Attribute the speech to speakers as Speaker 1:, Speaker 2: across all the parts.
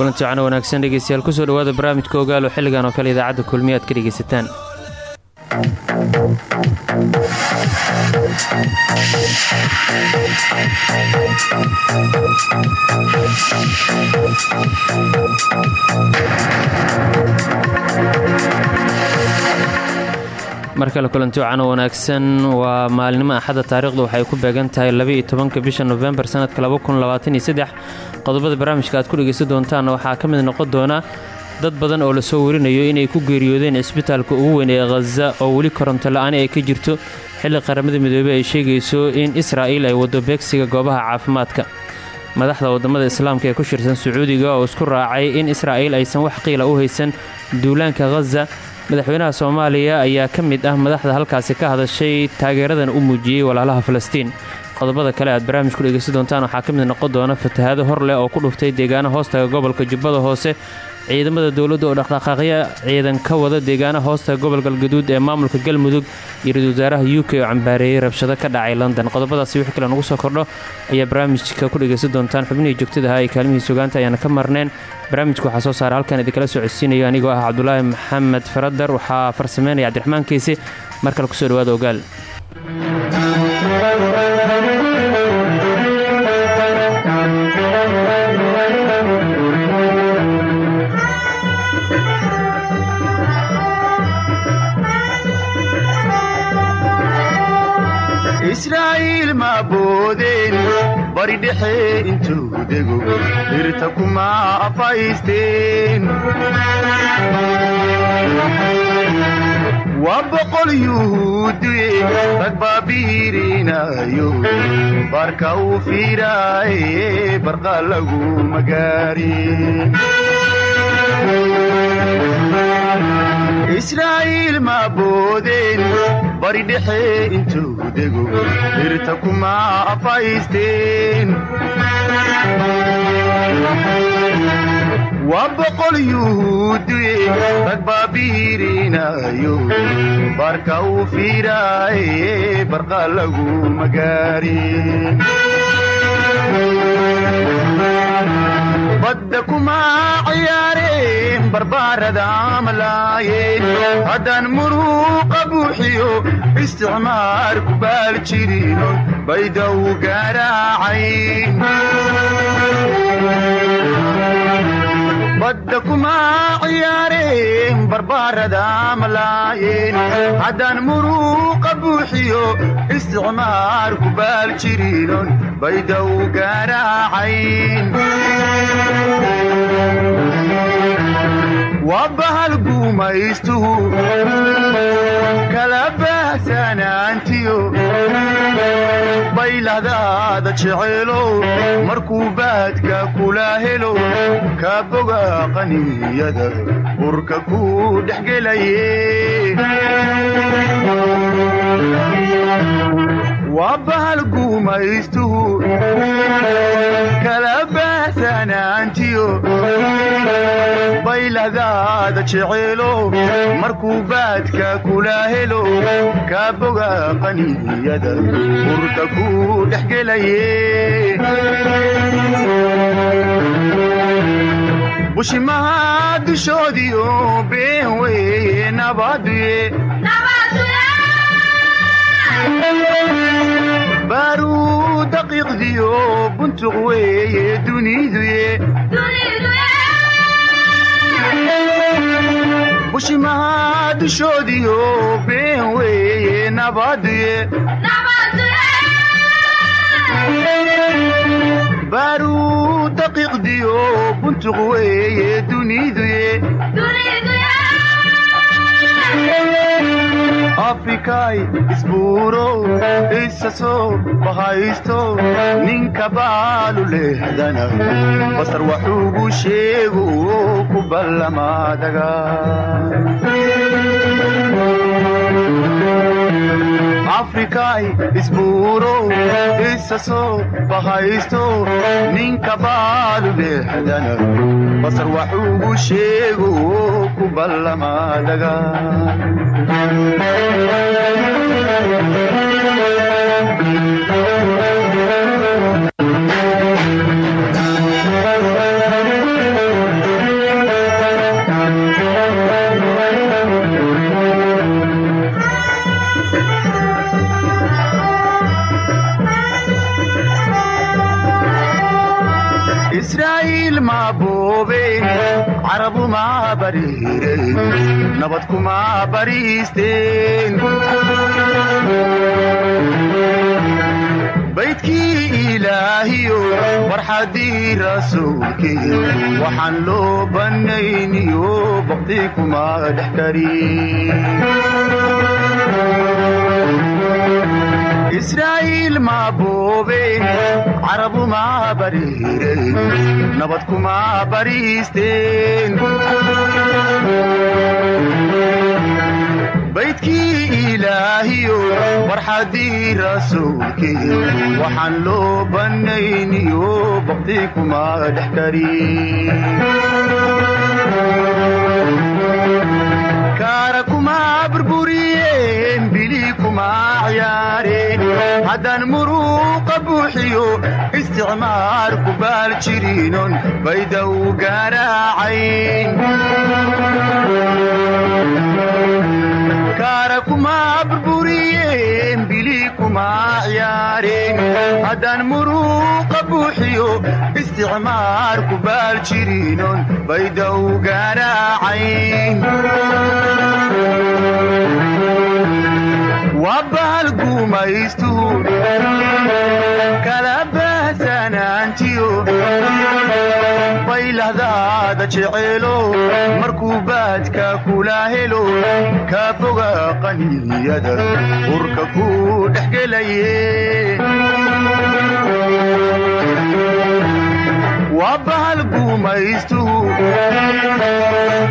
Speaker 1: Kulanti wacana wanaagsan dhegeystayaal ku soo dhawaada barnaamijka ogaal oo xilligan oo kale idaacadda kulmiya aad ka dhegeysataan mar kale kulanti wacan wanaagsan. Waa maalinimo axadda taariikhdu waxay ku beegan tahay labaiyo tobanka bisha nofembar sanadka qodobada barnaamijka aad ku dhegaysan doontaanna waxaa ka mid noqon doona dad badan oo la soo warinayo inay ku geeriyoodeen cisbitaalka ugu weyn ee khaza oo weli koronto la'aan ay ka jirto. Xilli qaramada midoobey ay sheegayso in israa'iil ay waddo beegsiga goobaha caafimaadka. Madaxda waddamada islaamka ee ku shirsan sacuudiga oo isku raacay in israa'iil aysan wax qiila u haysan duulaanka khaza madaxweynaha soomaaliya ayaa ka mid ah madaxda halkaasi ka hadashay taageeradan u muujiyey walaalaha falastiin. Qodobada kale aad barnaamij ku dhegeysan doontaan waxaa ka mid noqon doona fatahaado hor leh oo ku dhuftay deegaana hoostaga gobolka jubbada hoose ciidamada dowladda oo dhaqdhaqaaqya ciidan ka wada deegaana hoostaga gobol galgaduud ee maamulka galmudug iyo ra'isul wasaaraha u k oo cambaareeyey rabshado ka dhacay london. Qodobadaasi wixii kale nugu soo kordho ayaa barnaamijka ku dhegeysan doontaan. Xubnihii joogtadaha ee kaalmihii sugaanta ayaana ka marneen. Barnaamijka waxaa soo saara halkan idinkala soo codsiinayo anigoo ah cabdulaahi maxamed faradar. Waxaa farsameynaya cabdiraxmaan kiisi mar kale ku soo dhawaada ogaal
Speaker 2: bari dhexe intuu dego dhirta kuma afaysteen waa boqol yuhuudiye rag baabiirinayo baarka uu fiiraaye barqa lagu magaarin israa'iil ma boodeen bari dhexe intuu dego dhirta kuma afaysteen waa boqol yuhuudiye rag baabiirinayo baarka uu fiiraaye barqa lagu magaarin badda kuma ciyaareen barbaarada malaayeen haddaan muruuqa buuxiyo isticmaar ku baal jirino baydaw garaacayn badda kuma ciyaareen barbaarada malaayeen haddaan muruuqa buuxiyo isticmaar ku baal jirinon baydaw garaacayn waa bahal guumaystuhu kala baahsanaantiyo baylahdaada jeceelow markuu baadka kula helo ka boga qaniyada urka ku dhexgelaye waa bahal guumaystuhu kala baahsanaantiyo baylahdaada jeceelo markuu baadka kula helo ka boga qaniyada urka ku dhexgelaye bushimaha dushoodiyo been weye nabaduye baaruu daqiiqdiyo buntuq weeye duniduye bushimaha dushoodiyo been weeye nabaduye baaruu daqiiqdiyo buntuq weeye duniduye afrikay isbuuro isa soo bahaysto ninka baalu lehdana basar waxuugu sheego ku ballamaadaga afrikay isbuuro isa soo bahaysto ninka baalu lehdana basar waxuugu sheego ku ballamaadaga nabad kumaa bariisteen baydkii ilaahiyo farxaddii rasuulkii waxaan loo bannayniyo baqti kumaa dhex karin israa'iil maa boobeen carabu maa bariireen nabad kumaa bariisteen baydkii ilaahiyo farxaddii rasuulkii waxaan loo bannayniyo baqti kumaa dhex karin kaara kumaa burburiyeen bili kumaa ciyaareen. Haddaan muruuqa buuxiyo isticmaar ku baal jiriinon bayda u garaacayn buuxiyo isticmaar ku baal jiriinon bayda u garaacayn waa bahal gumaystuhu kala baahsanaantiyo baylahdaada jeceelo markuu baadka kula helo ka foga qaniyada urka ku dhexgelaye waa bahal gumaystuhu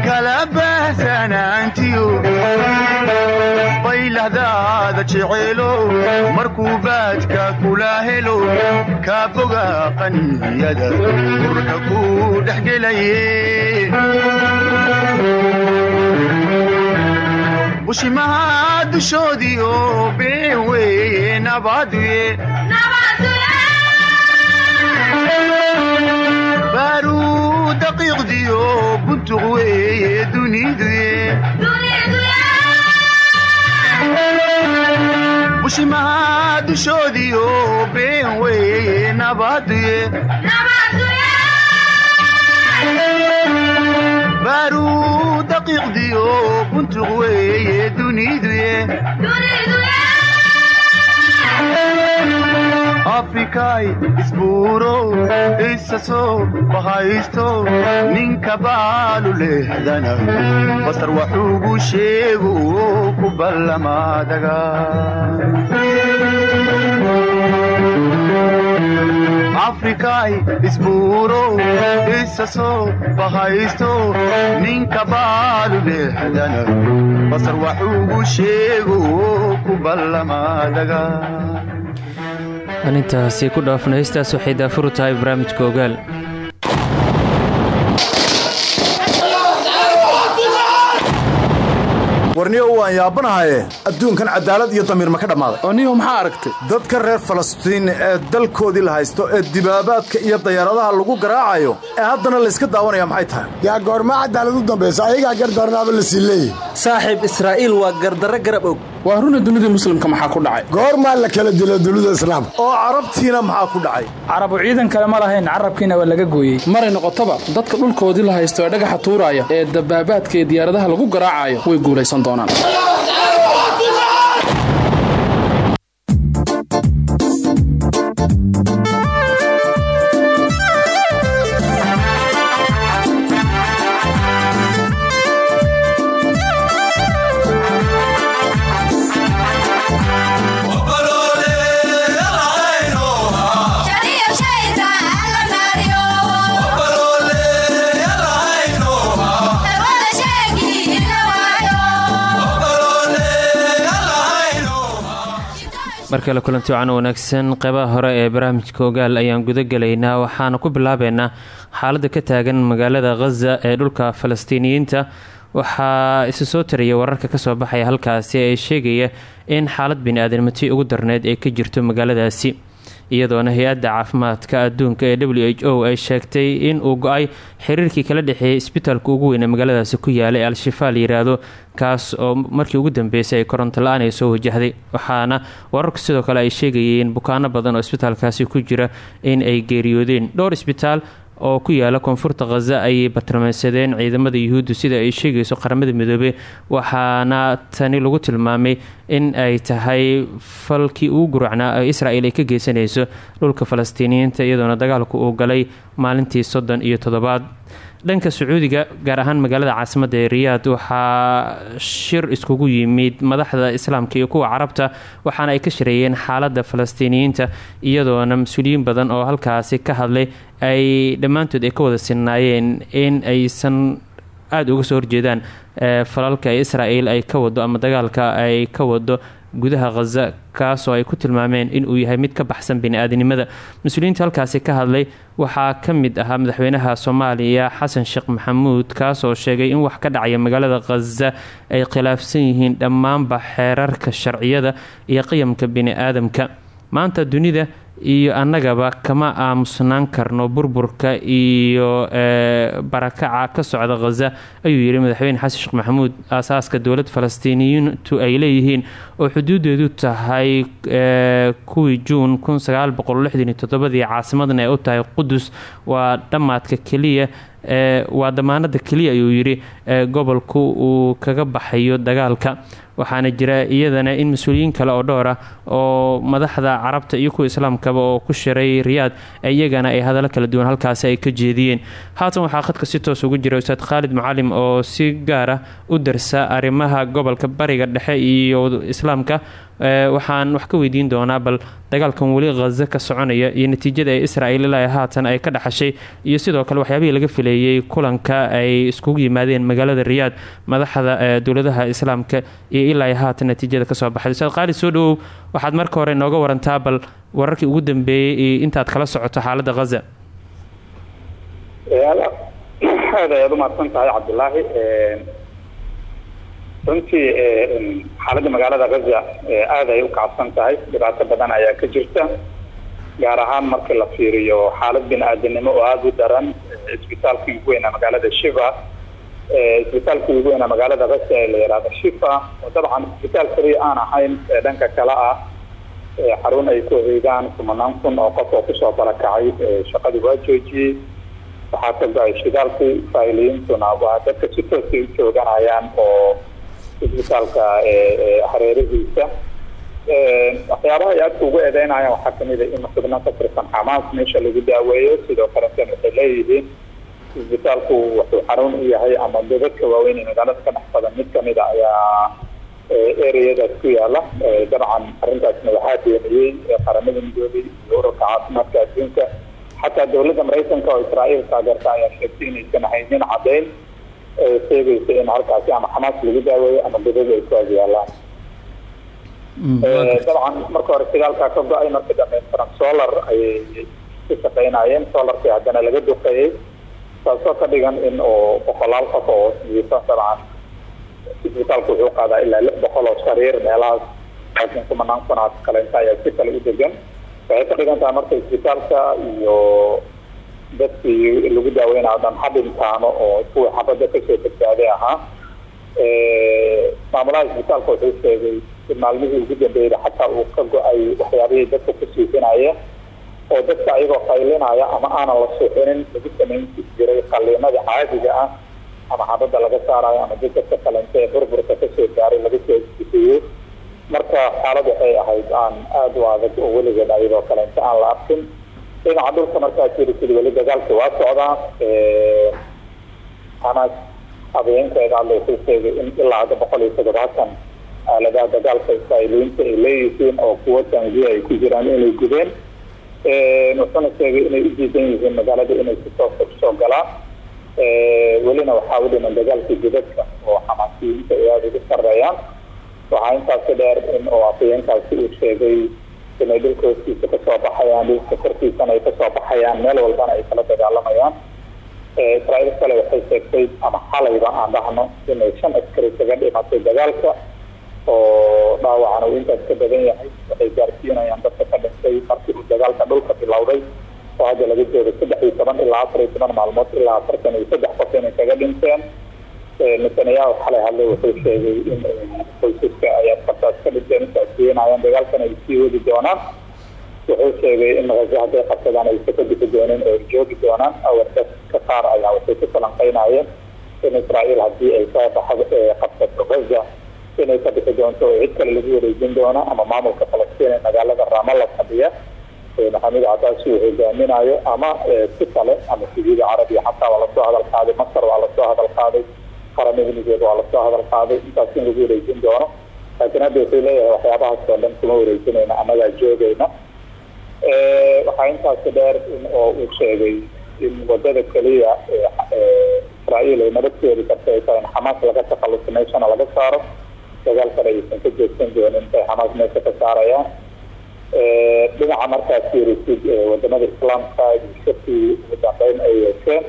Speaker 2: kala baahsanaantiyo baylahdaada jeceelo markuu baadka kula helo ka foga qaniyada urka ku dhexgelaye bushimaha dushoodiio been weeye nabaduye baaruu daqiiqdiyo buntuq weeye duniduye bushimaha dushoodiio been weeye nabaduye baaruu daqiiqdiyo buntuq weeye duniduye afrikay isbuuro isa soo bahaysto ninka baalu lehdana basar waxuugu sheego ku ballamaadaga afrikay isbuuro isa soo bahaysto ninka baalu lehdana basar waxuugu sheego ku ballamaadaga
Speaker 1: aan intaasi ku dhaafna heystaas waxay daafuru tahay barnaamijka ogaal
Speaker 3: warniyo waan yaabanahaye adduunkan cadaalad iyo damiir ma ka dhammaaday
Speaker 4: oo niyow maxaa aragtay?
Speaker 3: Dadka reer falastiin ee dalkoodii la haysto ee dibaabaadka iyo dayaaradaha lagu garaacayo ee haddana layska daawanaya maxay tahay?
Speaker 5: Yaa goormaa cadaalad u dambaysa ayagaa gardarnaaba la sii leeyahy.
Speaker 6: Saaxiib israa'iil waa gardarro garab og.
Speaker 4: Waa runa dunidii muslimka maxaa ku dhacay?
Speaker 5: Goormaa la kala dilo dunida islaamka
Speaker 3: oo carabtiina maxaa ku dhacay?
Speaker 7: Carabu ciidan kale ma lahayn carabkiina waa laga gooyey.
Speaker 4: Maray noqotaba dadka dhulkoodii la haysto ee dhagaxa tuuraya ee dabaabaadka ee diyaaradaha lagu garaacayo way guulaysan doonaan
Speaker 1: mar kale kulanti wacan wanaagsan qeybaha hore ee barnaamijka ogaal ayaan guda gelaynaa waxaana ku bilaabeynaa xaaladda ka taagan magaalada khaza ee dhulka falastiiniyiinta. Waxaa isa soo taraya wararka ka soo baxaya halkaasi ee sheegaya in xaalad bini-aadamati ugu darneyd ay ka jirto magaaladaasi iyadoona hay'adda caafimaadka adduunka ee w h o ay sheegtay in uu go'ay xiriirkii kala dhexeeyay isbitaalka ugu weyn ee magaaladaasi ku yaalay al-shifaa la yiraahdo kaas oo markii ugu dambeysay ay koronto la'aan ay soo wajahday waxaana wararku sidoo kale ay sheegayeen bukaano badan oo isbitaalkaasi ku jira in ay geeriyoodeen. Dhowr isbitaal oo ku yaalla koonfurta khaza ayay bartilmaameysadeen ciidamada yuhuuddu sida ay sheegayso qaramada midoobe. Waxaana tani lagu tilmaamay in ay tahay falkii ugu guracnaa ee israel ay ka geysanayso dhulka falastiiniyiinta iyadoona dagaalku uu galay maalintii soddon iyo toddobaad dhanka sacuudiga gaar ahaan magaalada caasimadda ee riyaad waxaa shir iskugu yimid madaxda islaamka iyo kuwa carabta waxaana ay ka shareeyeen xaaladda falastiiniyiinta iyadoona mas'uuliyiin badan oo halkaasi ka hadlay ay dhammaantood ay ka wada sinnaayeen in aysan aada uga soo horjeedaan falalka israel ay ka wado ama dagaalka ay ka wado gudaha khaza kaasoo ay ku tilmaameen inuu yahay mid ka baxsan bini-aadinimada. Mas'uuliyiinta halkaasi ka hadlay waxaa ka mid ahaa madaxweynaha soomaaliya xasan sheekh maxamuud kaasoo sheegay in wax ka dhacaya magaalada khaza ay khilaafsan yihiin dhammaanba xeerarka sharciyada iyo qiyamka bini-aadamka. Maanta dunida iyo annagaba kama aamusnaan karno burburka iyo barakaca ka socda khaza ayuu yidhi madaxweyne xasan sheekh maxamuud aasaaska dowlad falastiiniyiintu ay leeyihiin oo xuduudeedu tahay kuwii juun ii caasimadna ay u tahay qudus waa dhammaadka keliya waa damaanada keliya ayuu yidhi gobolku uu kaga baxayo dagaalka waxaana jira iyadana in mas'uuliyiin kale oo dhowr ah oo madaxda carabta iyo kuwa islaamkaba oo ku shiray riyaad iyagana ay hadallo kala duwan halkaasi ay ka jeediyeen haatan waxaa khadka si toos ugu jira ustaad khaalid mucalim oo si gaar ah u darsa arrimaha gobolka bariga dhexe iyo islaamka. Waxaan wax ka weydiin doonaa bal dagaalkan weli khaza ka soconaya iyo natiijada ee israel haatan ay ka dhaxashay iyo sidoo kale waxyaabihii laga fileeyey kulanka ay iskugu yimaadeen magaalada riyaad madaxda dowladaha islaamka iyo ilaa haatan natiijada ka soo baxday. Ustaad khaalid soo dhawow waxaad marka hore nooga warantaa bal wararkii ugu dambeeyey intaad kala socoto xaaladda khaza
Speaker 8: aad ayaad umahadsan tahay cabdulaahi. Runtii xaaladda magaalada khaza aada ay u kacabsan tahay. Dhibaato badan ayaa ka jirta gaar ahaan marka la fiiriyo xaalad bini-aadanimo oo aada u daran. Isbitaalkii ugu weynaa magaalada shifa. Isbitaalkii ugu weynaa magaalada khaza ee la yihahdo shifa. Oo dabcan isbitaal kaliya aan ahayn dhanka kale ah. Xarun ay ku hoydaan kumanaan kun oo qof oo ku soo barakacay. Shaqadii waa joojiyey waxaa ka go'ay shidaalkii faa'iliyiintuna waa dadka si toosay u oo isbitaalka hareerihiisa. Waxyaabaha ay aadka ugu eedeynayaan waxaa ka mid a in xubno ka tirsan xamaas meesha lagu daaweeyo. Sidoo kaleetana waxay leeyihiin isbitaalku wuxuu xarun u yahay ama dadadka waaweyn ee magaalada ka dhex badan mid ka mid a ayaa ereyadaas ku yaalla dabcan arrintaasna waxaa beeniyey qaramada midoobay iyo ururka caafimaadka adduunka xataa dowladda maraykanka oo israael taageerta ayaa sheegtay inaysan haynin caddeyn sheegaysa in halkaasi ama xamaas lagu daaweeyo ama godada ay ku agyaalaan dabcan marka hore shidaalkaa ka go'ay marka dambe solar ayay ku shaqeynayeen solarkii haddana laga duqeeyey taasoo ka dhigan in oo boqolaal qof oo jiifa dabcan isbitaalku wuxuu qaadaa ilaa lix boqol oo sariir meelahaas laakiin kumanaan kunaas kaleynta ayaa si kale u degan waxay ka dhigan tahay marka isbitaalka iyo dadkii lagu daaweynayo dhan ha? Dhintaano oo kuwii xabadda ka soo badbaaday ahaa maamulaha isbitaalka wuxuu sheegay maalmihii ugu dambeeyda xataa uu ka go'ay waxyaabihii dadka ku siifinaya oo dadka ayagoo qaylinaya ama aanan la suuxinin lagu samayn jiray qaliinada caadiga ah ama xabadda laga saarayo ama dadka ka kalenta ee burburka ka soo gaaray laga soo isbisiiyey marka xaalad waxay ahayd aan aada u adag oo weligeed ayadoo kalenta aan la arkin dhinaca dhulka markaa jiri sida weli dagaalka waa socdaa xamaas habeenkeeda hadda wuxuu sheegay in ilaa hadda boqol iyo toddobaatan aaladaha dagaalka israailiyiinta ay leeyihiin oo kuwo tangiya ay ku jiraan inay gudeen wuxuuna sheegay inay u diidan yihiin magaalada inay ku soo soo galaan. Welina waxaa u dhiman dagaalkii dibadka oo xamaasiyiinta ay aada ugu sareeyaan waxaa intaasi dheer in oo afayeenkaasi uu sheegay inay dhulka hoostiisa ka soo baxayaan dhulka korkiisana ay ka soo baxayaan meel walbana ay kala dagaalamayaan israa'iil kale waxay sheegtay ama xalayba aan dhahno inay shan askari kaga dhimatay dagaalka oo dhaawacana uu intaas ka badan yahay waxay gaarsiinayaan dadka ka dhintay markii uu dagaalka dhulka bilowday oo hadda laga joogo saddex iyo toban ilaa afar iyo toban maalmood ilaa afartan iyo saddex qof inay kaga dhinteen netanyahu xalay hadlay wuxuu sheegay in qoysaska ay askartaas ka dhinteen intaas keenayaan dagaalkan ay sii wadi doonaan wuxuu sheegay in gaza hadday qabsadaan aysa ka bixi dooneen oo ay joogi doonaan awardaska qaar ayaa waxay ku falanqeynayeen in israa'iil haddii ay soo baxa qabsato gaza inay ka bixi doonto oo cid kale lagu wareejin doono ama maamulka falastiin ee magaalada ramalla fadhiya maxamed cadaasi uu hogaaminayo ama si kale ama sacuudi carabiya xataa waa la soo hadal qaaday masar waa la soo hadal qaaday qaramada midood waa la soo hadal qaaday intaas in lagu wareejin doono laakiin hadda wuxuu leeyahay waxyaabahaas oo dhan kuma wareejinayna annagaa joogayna waxaa intaasi dheer in oo uu sheegay in waddada keliya israa'iil ay nabad keedi karta ay tahay in xamaas laga takhaluso meeshana laga saaro dagaal kale aysan ka joogsan doonin intay xamaas meesha ka saarayaan dhinaca markaas fiirisid waddamada islaamka iyo shirkii ugu dambeyn ay yeesheen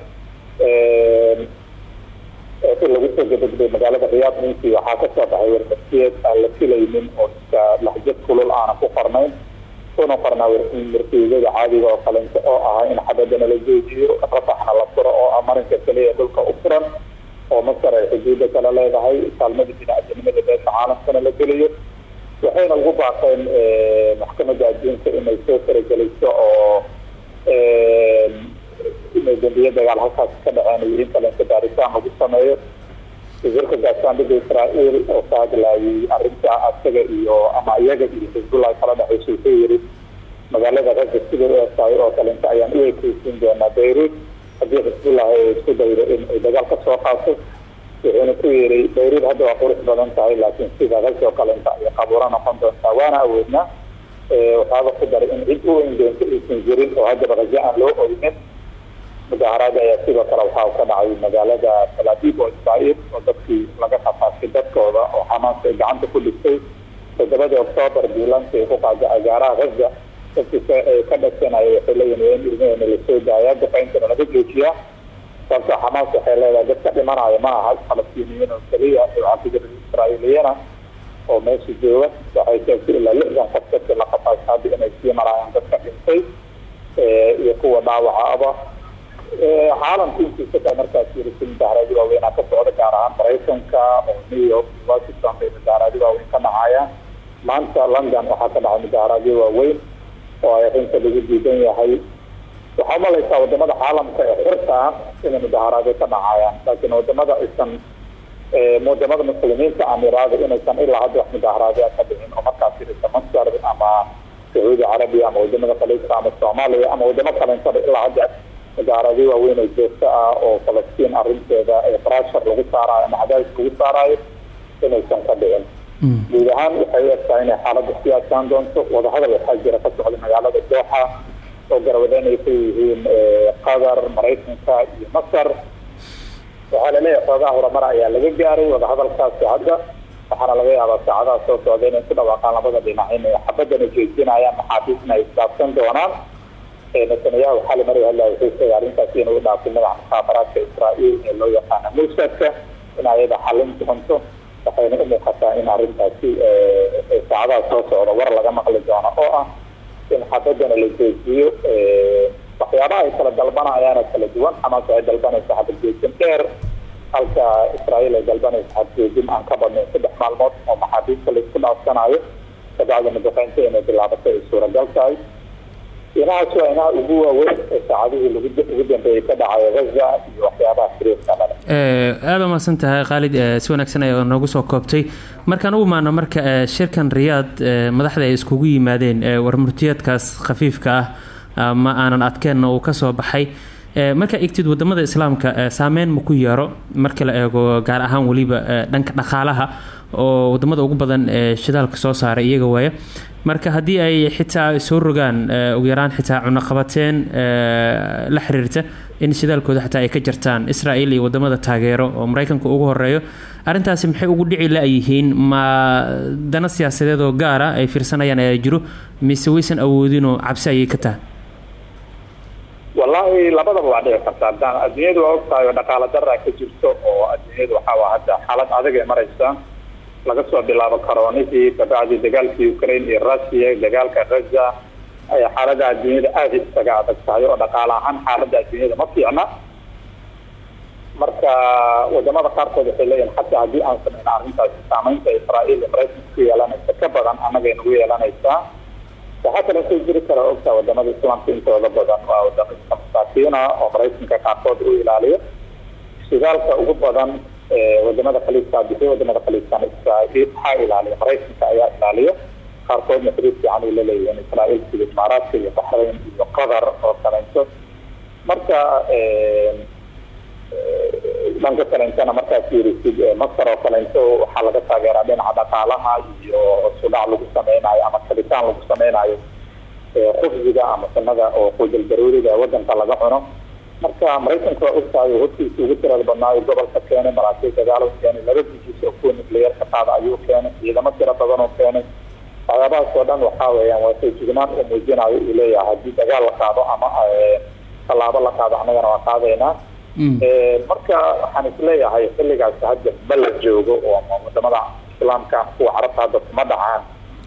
Speaker 8: in lagu soo gabagabay magaalada riyaad ninkii waxaa ka soo baxay warmartiyeed aan la filaynin oo iska laxjad kulul aanan ku qornayn una qornaa martiidada caadiga oo kalenta oo ahaa in xabadana la joojiyo rafaxna la furo oo ah marinka kaliya dhulka u furan oo masar ay xuduuda kale leedahay kaalmada bini-aadanimada beesha caalamkana la geliyo waxayna ugu baaqeen maxkamadda adduunka inay soo faragelayso oo inay dambiye dagaal halkaas ka dhaceen iyo in kalenta baaritaan lagu sameeyo wasiirka gaashaandhigga israa'iil oo ka hadlaayay arrinta asaga iyo ama iyaga iyo xisbullah kala dhexaysa wuxuu yidhi magaalada raja sida u egtahay oo kalenta ayaan u ekeysiin doonaa bayruud haddii xisbullah ay isku daydo in ay dagaal ka soo qaato wuxuuna ku yidhi bayruud hadda waa qurux badan tahay laakiin sida. Raja oo kalenta ayay qabuuro noqon doontaa waana awoodnaa waxaaba ku daray in cid u weyn doonto aysan jirin oo haddaba raja aan loo oynin mudaaharaad ayaa sidoo kale waxaa ka dhacay magaalada talaabib oo israa'iil oo dadkii laga qafaashay dadkooda oo xamaas ay gacanta ku dhigtay. Toddobadii oktoobar duulaanka ay ku qaaday agaaraha gaza. Dadkii ka dhashanaya waxay leeyihiin in ilmaheena la soo daaya dafayntana laga joojiyaa sababto xamaas waxay leedahay dadka dhimanaya ma aha falastiiniyiin oo keliya ku jira israa'iiliyana oo meesha jooga. Waxay sheegtay ilaa lixdan qof dadkii la qafaashay hadda inay sii marayaan dadka dhintay iyo kuwa dhaawaca aba ka markaas yirisi mudaaharaadi waaweynaa ka socda gaar ahaan maraykanka oo new york washington bay mudaaharaadi waaweyn ka dhacayaan maanta london waxaa ka dhacay mudaaharaadyo waaweyn oo ay arrinta lagu diidan yahay. Waxaa umalaysaa waddamada caalamka ee xirka ah inay mudaaharaadyo ka dhacayaan laakiin waddamada aysan waddamada muslimiinta amiraada inaysan ilaa hadda wax mudaaharaadyo ka dhicin oo markaas yirisa masar ama sacuudi carabiya ama waddamada khaliijka ama soomaaliya ama wadamo kalentaba ilaa hadda mudaaharaadyo waaweyn oo joogto ah oo falastiin arinteeda brashar lagu saarayo ama cadaadis lagu saarayo inaysan ka dhicin. Guud ahaan waxay u egtahay inay xaaladda sii adkaan doonto wadahadal waxaa jira ka socda magaalada dooxa oo garwadeen ay ka yihiin qatar maraykanka iyo masar. Waxaa la leeyahay xoogaha horumar ayaa laga gaaray wadahadalkaasi hadda. Waxaana laga yaabaa saacadaha soo socda inay ku dhawaaqaan labada dhinac inay xabadana joojinayaan maxaabiisna ay isdaafsan doonaan netanyahu xali mari hadla wuxuu sheegay arrintaasi inuu dhaafay magaca mukhaabaraadka israa'iil ee loo yaqaana musadka in ayada xallin doonto waxayna u muuqataa in arrintaasi saacadaha soo socda war laga maqli doono oo ah in xabadana la joojiyo waxyaabaha ay kala dalbanayaana kala duwan. Xamaas waxay dalbanaysa xabadjoojin dheer halka israa'iil ay dalbanaysa xabadjoojin aan ka badnayn saddex maalmood oo maxaabiista la isku dhaafsanayo kabacda madaxeynta inay bilaabatay ay suuragal tahay inahaas waa inaha ugu waaweyn ee saacadihii ugu dambeeyey ka dhacayo gaza iyo waxyaabaha xiriirka lale
Speaker 1: aada umahadsan tahay khaalid si wanaagsan ayaa noogu soo koobtay. Markaan u imaano marka shirkan riyaad madaxda ay iskugu yimaadeen warmurtiyeedkaas khafiifka ah ma aanan adkeenna uu ka soo baxay markaa egtid waddamada islaamka saameyn ma ku yeero markii la eego gaar ahaan weliba dhanka dhaqaalaha oo waddamada ugu badan ee shidaalka soo saaray iyaga waaya marka haddii ay xitaa soo rogaan ugu yaraan xitaa cunaqabateen la xiriirta in shidaalkooda xitaa ay ka jartaan israel iyo waddamada taageero oo mareykanka ugu horeeyo arrintaasi maxay ugu dhici la-yihiin ma dana siyaasadeed oo gaara ay fiirsanayaan ayaa jiro mise waysan awoodinoo cabsi ayay ka tahay
Speaker 8: wallaahi labadaba waa dhici karta haddaan adduunyadu waa ogtahay oo dhaqaalo daraa ka jirto oo adduunyadu waxaa hadda xaalad adag ay maraysa laga soo bilaabo karoonihii kabacdi dagaalkii ukraine iyo russia dagaalka gaza ay xaalada adduunyada aada isaga adag tahay oo dhaqaale ahaan xaalada adduunyada ma fiicna. Marka waddamada qaarkood waxay leeyihiin xataa haddii aan samayn arrintaasi saameynta israael iyo maraykanka ku yeelanaysa ka badan annagay nagu yeelanaysaa waxaa kale soo jiri kara ogtaa waddamada islaamka intooda badan waa wadamo iska oo maraykanka qaarkood u ilaaliyo. Shidaalka ugu badan waddamada khaliijka bixiyo waddamada khaliijkan israael waxaa ilaaliya maraykanka ayaa ilaaliyo. Qaarkoodna xiriir fiican ay la leeyihiin israael sida imaaraadka iyo baxrayn iyo qatar oo kaleynto marka dhanka kaleentana markaad fiirisid masar oo kaleynto waxaa laga taageeraa dhinaca dhaqaalaha iyo sudhac lagu sameynayo ama kabitaan lagu sameynayo khubsiga ama sanada oo quudal daruuriga wadanka laga cuno. Marka maraykanka waa hortiisa ugu tirada badnaayo gobolka keenay maraakiib dagaal u keenay laba dijiis oo kuwa nucleyer ka qaada ayuu keenay ciidamo tiro badan oo keenay. Waxyaabahaas oo dhan waxaa weeyaan waa feejignaan uu muujinayo uu leeyahay haddii dagaal la qaado ama tallaabo la qaado annagana waa qaadaynaa marka waxaan is leeyahay xilligaasi hadda ma la joogo oo waddamada islaamka kuwa carabta hadda kuma dhacaan.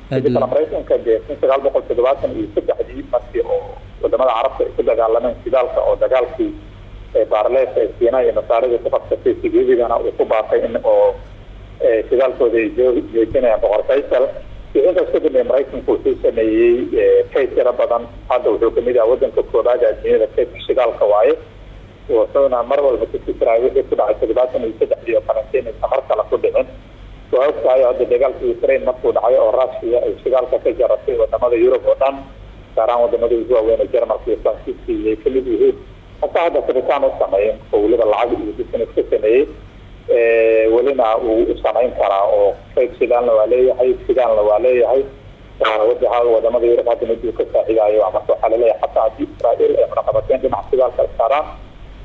Speaker 8: Kale maraykanka dee kun sagaal boqol toddobaatan iyo saddexdii markii oo waddamada carabta ay ku dagaalameen shidaalka oo dagaalkii baarleef ee siina iyo nasaarada ku qabsatay sigeedigana uu ku baaqay in oo shidaalkooda ay joojinayaan boqor faysal. Intaas ka dambeeye maraykanku wuxuu sameeyey kayd tiro badan. Hadda wuxuu ka mid yahay wadanka koobaad ee adduunyada kaydka shidaalka waaye wuxuuna mar walba ku fikiraya wixii ku dhacay toddobaatan iyo saddexdii oo kalente inaysan mar kale ku dhicin waa ogtahay hadda dagaalka ukraine markuu dhacay oo rusia ay shidaalka ka jaratay waddamada yurub oo dhan gaaraan waddamada ugu waaweyn jarmalka iyo faransiiska iyo ka mid yihiin hataa hadda kabitaan u sameeyen oo weliba lacag iyo business ka sameeyey welina uu u samayn karaa oo kayd shidaalna waa leeyahay shidaalna waa leeyahay. Wadaha waddamada yurub hadda mid uu ka saacidayo marka waxaa la leeyahay xataa haddii israael ay munaqabateen dhinaca shidaalka saaraan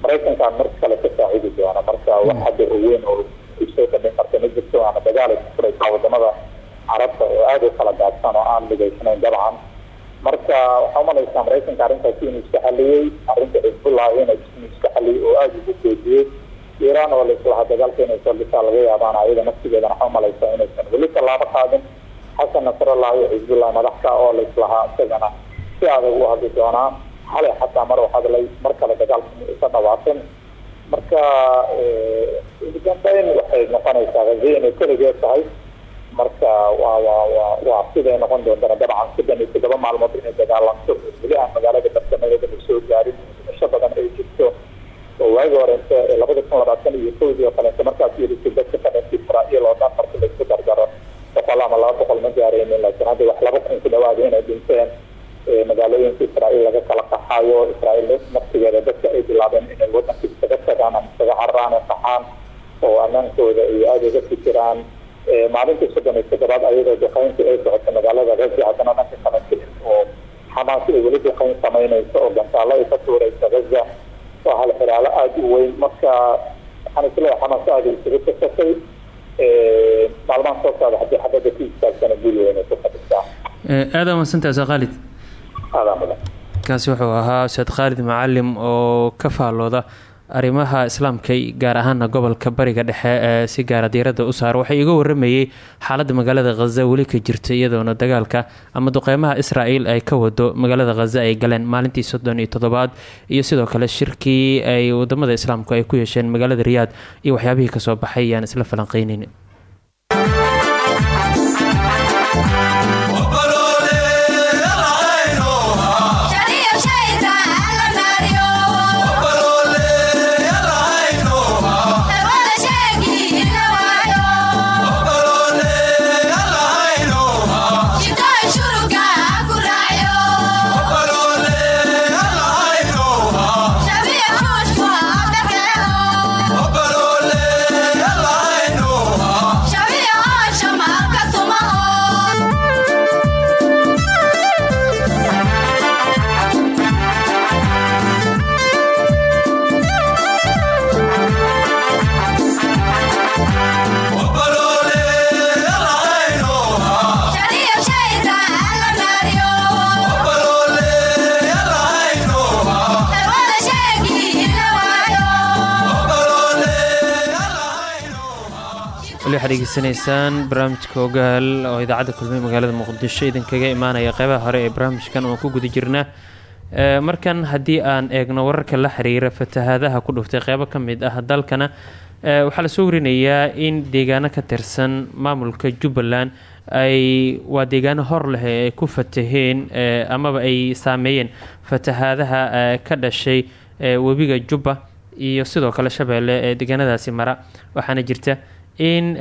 Speaker 8: maraykankaan mar kale ka saacidi doona marka wax hadda oo weyn oo isoo kadhin karta ma jirto ama dagaal ay ku furaysaa waddamada carabta oo aada u kala gaadsan oo aan dhigaysanayn dabcan. Marka waxaa umalaysaa maraykanka arrintaasi inuu iska xaliyey arrinta xisbullah inuu iska xaliyey oo aada ugu joojiyey. Iiraan oo laislahaa dagaalka inay soo dhisaa laga yaabaan ayada naftigeedana waxaa umalaysaa inaysan weli tallaabo qaadin. Xasan nasrallah iyo xisbullah madaxka oo laislahaa isagana si adag u hadli doonaa xalay xataa mar hadlay mar kale dagaalka isa dhawaaqin. Marka ugu dambeyn waxay noqonaysaa hazi inay keligeed tahay. Marka waa waa waa waa siday noqon doontana dabcan sidan iyo toddoba maalmood inay dagaalanto. Weli aan magaalada bartamadeeda la soo gaarin dhimasho badan ay jirto. Oo waagi horente labada kun labaatan iyo kowdii oo kaleente markaas yidhisi dadka kadhanka israa'iil oo dhan marka la isku dardaro boqol ama laba boqol ma gaaraynin laakiin hadda wax laba kun ku dhawaada inay dhinteen magaalooyinka israa'iil laga kala qaxayo israa'iil dadka ay bilaabeen inay wadanka isaga tagaan ama isaga cararaan ee qaxaan oo ammaankooda ay aada uga fikiraan maalintii soddon iyo toddobaad ayadoo duqeynta ay socota magaalada gaza haddana dhanka kalente oo xamaas ay weli duqeyn samaynayso oo gantaallo ay ka tuuraysa gaza waa hal xiraalo aada u weyn. Marka waxaan is leeyahay xamaas aada isaga kasatay maalmahan soo socda haddii xabadda ku weyn ay ku fadhisaa.
Speaker 1: Aada umadsantaasa khaalid kaasi wuxuu ahaa ustaad khaalid macalim oo ka faalooda arrimaha islaamka gaar ahaana gobolka bariga dhexe ee si gaara diiradda u saara waxay iga waramayey xaaladda magaalada khaza weli ka jirta iyadoona dagaalka ama duqeymaha israel ay ka wado magaalada khaza ay galeen maalintii soddon iyo toddobaad. Iyo sidoo kale shirkii ay waddamada islaamku ay ku yeesheen magaalada riyaad iyo waxyaabihii ka soo baxay ayaan isla falanqeyneyn waxaad degeysanaysaan barnaamijka ogaal oo idaacadda kulmiye magaalada muqdisho. Idinkaga imaanaya qeybaha hore ee barnaamijkan oon ku guda jirna. Markan haddii aan eegno wararka la xiriira fatahaadaha ku dhuftay qeybo ka mid ah dalkana waxaa la soo warinayaa in deegaano ka tirsan maamulka jubbaland ay waa deegaano hor leh ay ku fataheen amaba ay saameeyeen fatahaadaha ka dhashay webiga jubba iyo sidoo kale shabeelle ee deegaanadaasi mara. Waxaana jirta in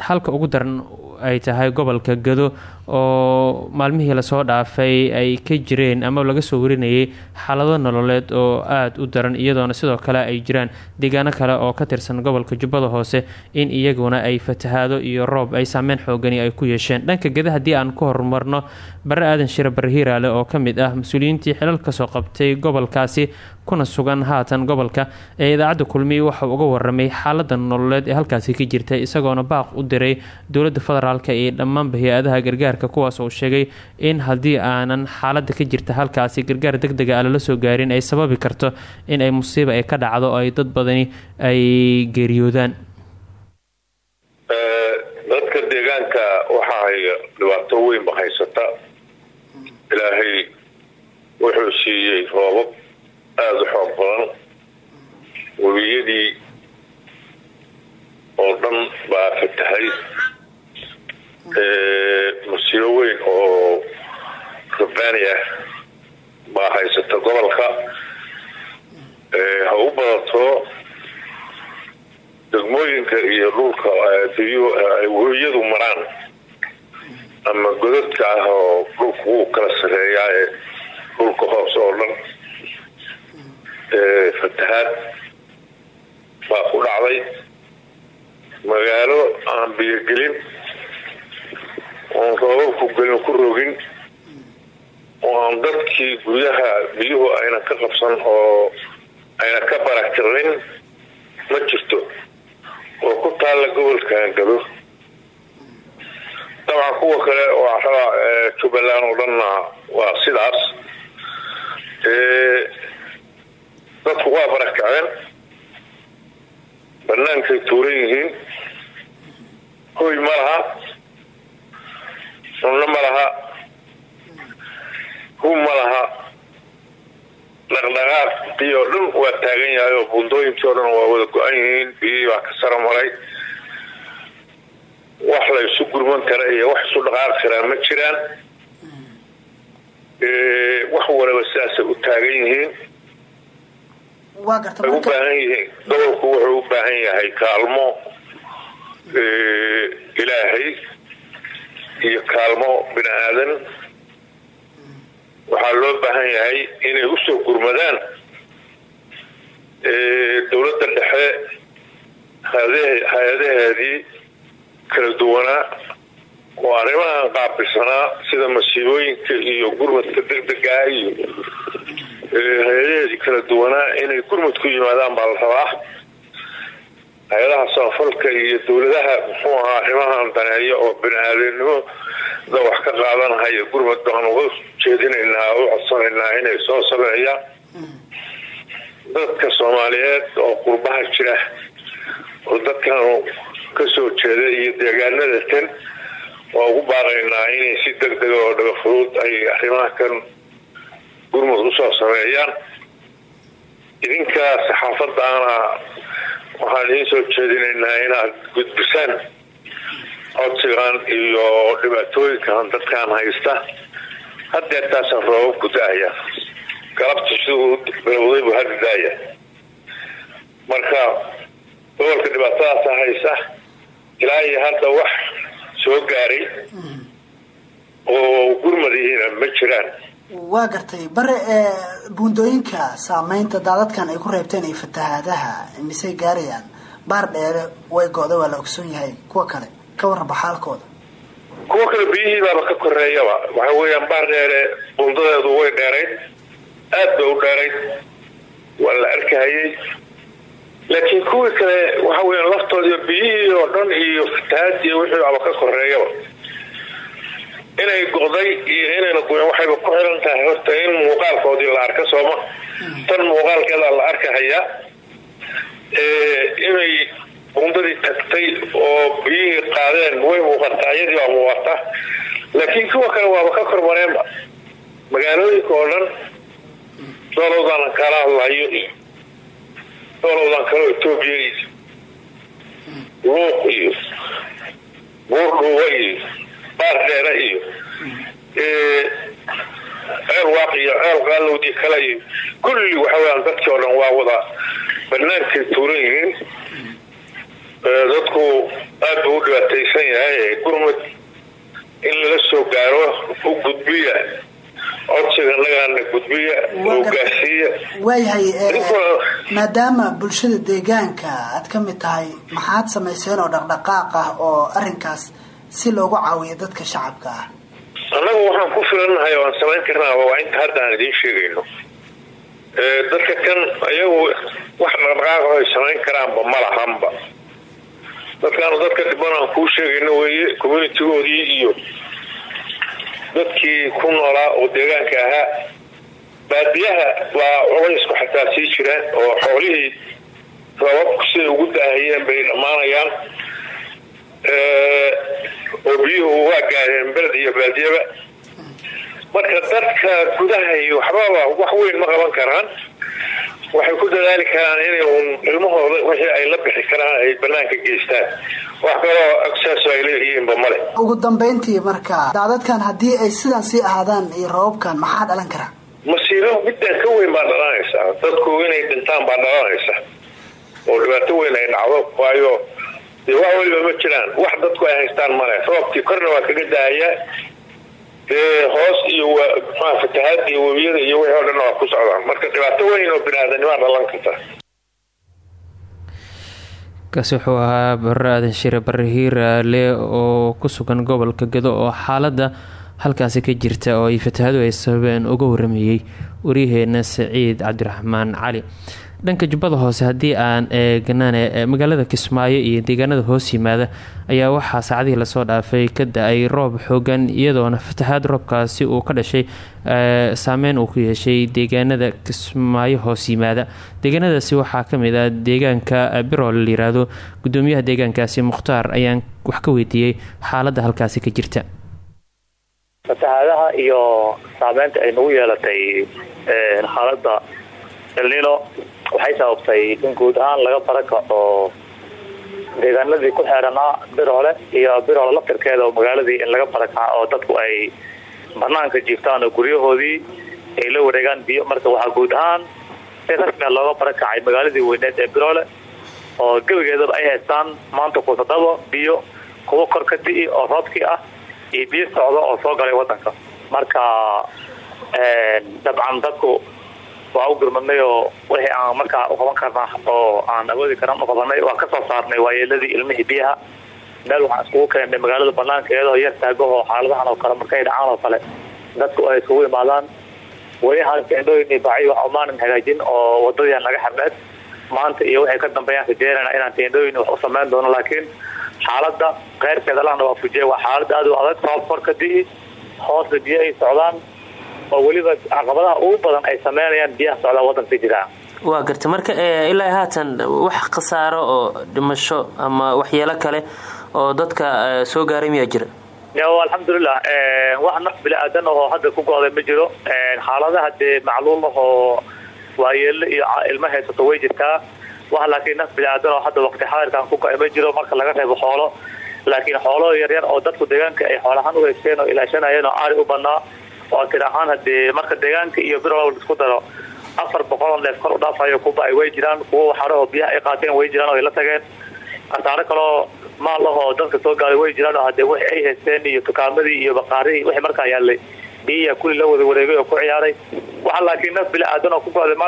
Speaker 1: halka ugu daran ay tahay gobolka gado oo maalmihii la soo dhaafay ay ka jireen ama laga soo warinayay xaalado nololeed oo aada u daran iyadoona sidoo kale ay jiraan deegaano kale oo ka tirsan gobolka jubbada hoose in iyaguna ay fatahaado iyo roob ay saameyn xoogani ay ku yeesheen. Dhanka gada haddii aan ku horumarno bare aadan shire bare hiiraale oo ka mid ah mas'uuliyiintii xilal ka soo qabtay gobolkaasi kuna sugan haatan gobolka ee idaacadda kulmiye waxa uga waramay xaalada nololeed ee halkaasi ka jirta isagoona baaq u diray dowladda federaalk iyo dhammaanba hay'adaha gargaarka kuwaas oo sheegay in haddii aanan xaalada ka jirta halkaasi gargaar deg dega a lala soo gaarin ay sababi karto in ay musiiba ay ka dhacdo oo ay dad badani ay geeriyoodaan.
Speaker 9: Dadka deegaanka waxa ay dhibaato weynba haysata. Ilaahay wuxuu siiyey roobab aada u xoog badan. Webiyadii oo dhan baa fatahay musiibo weyn oo rabbaani ah baa haysata gobolka. Ha u badato degmooyinka iyo dhulka webiyadu maraan ama godadka ah oo dhulka wuu kala sareeyaa ee dhulka hoose oo dhan. Fatahaad baa ku dhacday. Magaalo aan biyogelin oon roobabku gelin ku rogin oo aan dadkii guryaha biyuhu ayna ka qabsan oo ayna ka barakicin ma jirto oo ku taalla gobolkan gado. Dabcan kuwa kale oo axada jubbaland oo dhanna waa sidaas. Dadku waa barakaceen bannaankay tuuran yihiin. Hoy ma laha cunno ma laha. Hub ma laha. Dhaqdhaqaaqii oo dhan waa taagan yahay oo buundooyinkii oo dhan waa wada go-an yihiin. Biyihii baa ka sara maray. Wax la isu gurman kara iyo wax isu dhaqaaqi karaa ma jiraan. Wax waliba sidaasay u taagan yihiin. Ay u baahan yihiin. Gobolku wuxuu u baahan yahay kaalmo ilaahay iyo kaalmo bini aadan waxaa loo baahan yahay inay u soo gurmadaan dowladda dhexe hay'adaheedii kala duwanaa oo arrimahan qaabilsanaa sida masiibooyinka iyo gurmadka degdegaa iyo hay'adaheedii kala duwanaa inay gurmad ku yimaadaan baa la rabaa hay'adaha samafalka iyo dowladaha muxuu ahaa arrimahan daneeya oo bini aadamnimada wax ka qaadanahaya gurmad baan uga jeedinaynaa u codsanaynaa inay soo sameeyaan. Dadka soomaaliyeed oo qurbaha jira oo dadkan ka soo jeeda iyo deegaanada tan waa ugu baaqaynaa inay si deg dega oo dhagafuruud ay arrimaha kan gurmud u soo sameeyaan. Idinka saxaafadaana waxaan idiin soo jeedinaynaa inaad gudbisaan codsigan iyo dhibaatooyinkan dadkan haysta. Hadeertaasa roobab gudaaya galabta siduu bilowday buu hadda daaya. Marka gobolka dhibaatadaasa haysa ilaa iyo hadda wax soo gaaray oo gurmadihiina ma jiraan
Speaker 10: waa gartay bare ee buundooyinka saameynta daadadkan ay ku reebteen iyo fatahaadaha misey gaarayaan? Baar dheere way go-da waa la ogsoon yahay. Kuwa kale ka warraba xaalkooda.
Speaker 9: Kuwa kale biyihii baaba ka koreeyaba waxa weeyaan baar dheere bundadeedu way dheerayd. Aad bay u dheerayd. Waa la arkahayay laakiin kuwii kale waxa weeyaan laftoodii biyihii oo dhan iyo fatahaadii wixii aba ka koreeyaba inay go'day iyo inayna waxayba ku xiran tahay horta in muuqaalkoodii la arka sooma. Tan muuqaalkeeda la arkahayaa inay buundadii tagtay oo biyihii qaadeen way muuqataa iyadii baa muuqata. Laakiin kuwa kale waaba ka kormareenba magaalooyinka oo dhan doolowdan kala hadlayo iyo doolowdan kaleo etoobiya iyo luuq iyo buurdhuuba iyo baardheere iyo ceel waaq iyo ceel qaalowdii kale iyo kulli waxa weyaan dadkii oo dhan waa wada banaankay tuuran yihiin. Dadku aad buu u dhibaataysan yahay gurmud in lala soo gaaro u gudbiya codsiga nagaana gudbiya oo gaarsiiya.
Speaker 10: Waayahay maadaama bulshada deegaanka aad ka mid tahay maxaad samayseen oo dhaqdhaqaaq ah oo arinkaas si loogu caawiyo dadka shacabka ah.
Speaker 9: Annagu waxaan ku filannahay oo aan samayn karnaa waa inta hadda aan idiin sheegayno. Dadka kan ayagu wax dhaqdhaqaaq ay samayn karaanba ma lahanba. Dadkaanu dadka dhiban aan kuu sheegayno weeye communitigoodii iyo dadkii ku noolaa oo deegaanka ahaa baadiyaha baa culaysku xataa sii jiraan oo xoolihii rababku siday ugu daahiyeen bay dhammaanayaan oo biyuhu waa gaareen beled iyo baadiyaba. Marka dadka gudaha iyo waxbaba wax weyn ma qaban karaan. Waxay ku dadaali karaan inay uun ilmahooda wixii ay la bixi karaan ay banaanka geystaan. Wax kaloo agsaaso ay leeyihiinba male
Speaker 10: ugu dambayntii marka daadadkan haddii ay sidan sii ahaadaan iyo roobabkan maxaa dhalan kara?
Speaker 9: Masiibo midaan ka weyn baa dhalanaysaa. Dadku inay dhintaan baa dhalanaysa oo dhibaato weyn ay dhacdo waayo dee wax ma jiraan. Wax dadku ay haystaan male roobkii korna waa kaga daahayaa dee hoos iyo mxua fatahaada iyo wixii o dhan waa ku socdaan. Marka dhibaato weyn oo bini-aadanimaa dhalan karta.
Speaker 1: Kaasi wuxuu ahaa barre aadan shire barre hiiraale oo ku sugan gobolka gado oo xaaladda halkaasi ka jirta oo ay fatahadu ay sababeen uga waramayey waryaheena saciid cabdiraxmaan cali dhanka jubbada hoose haddii aan eegnane magaalada kismaayo iyo deegaanada hoos yimaada ayaa waxaa saacadihii la soo dhaafay ka da'ay roob xoogan iyadoona fatahaad roobkaasi uu ka dhashay saameyn uu ku yeeshay deegaanada kismaayo hoos yimaada. Deegaanadaasi waxaa ka mid ah deegaanka birol layiraahdo gudoomiyaha deegaankaasi mukhtaar ayaan wax ka weydiiyey xaalada halkaasi ka jirta.
Speaker 11: Fatahaadaha iyo saameynta ay nagu yeelatay xaalada elnino waxay sababtay in guud ahaan laga barakaco deegaanadii ku xeeranaa birole iyo birole laftirkeeda oo magaaladii in laga barakaco oo dadku ay banaanka jiiftaan oo guryahoodii ay la wareegaan biyo. Marka waxaa guud ahaan si rasmia looga barakacay magaaladii weyneed ee birole oo gebigeedaba ay haystaan maanta kusadabo biyo kuwo kor ka di'i oo roobkii ah iyo biyo socda oo soo galay wadanka marka dabcan dadku waa u gurmadnay oo wixii aan markaa uqaban karnaa oo aan awoodi karan uqabanay waa ka soo saarnay waayeeladii ilmihii biyaha. Meel waxaan iskugu keennay magaalada banaanka iyadoo yar taagahoo xaaladahan oo kale markay dhacaan oo kale. Dadku ay iskugu imaadaan weli halteendhooyin baaci wax umaanan hagaajin oo wadadii naga xirneed maanta iyo waxay ka dambeeyaan rajeynana inaan teendhooyin wax u samayn doono laakiin xaalada keyrkeeda lahna waa fujiya waa xaalada aad u adag roob kor ka di'i hoosna biyo ay socdaan oo weliba caqabadaha ugu badan ay sameynayaan biyaha socdaa wadanka jiraa
Speaker 1: waa garta. Marka ilaa haatan wax khasaaro oo dhimasho ama waxyeelo kale oo dadka soo gaaray miyaa jira?
Speaker 11: Alxamdulilah wax naf bili-aadan ahoo hadda ku go-day ma jiro. Xaaladaha dee macluul ahoo waayeelo iyo ilmo haysato way jirtaa. Wax laakiin naf bili-aadan oo hadda waqti xaadirkan ku go'ay ma jiro marka laga reebo xoolo. Laakiin xoolo yaryar oo dadku deegaanka ay xoolahaan u haysteen oo ilaashanayeen oo aari u banaa oo tir ahaan hadee marka deegaanka iyo birol isku daro afar boqol neef kor u dhaafayo kuba ay way jiraan kuwo waxaarahoo biyaha ay qaateen way jiraan oo ay la tageen. Khasaare kaloo maal ahoo dadka soo gaaday way jiraan oo hadee wixi ay haysteen iyo tukaamadii iyo baqaarihii wixii markaa yaalay biyiya kulli la wada wareegay oo ku ciyaaray. Waxa laakiin naf bili-aadan oo ku go-day ma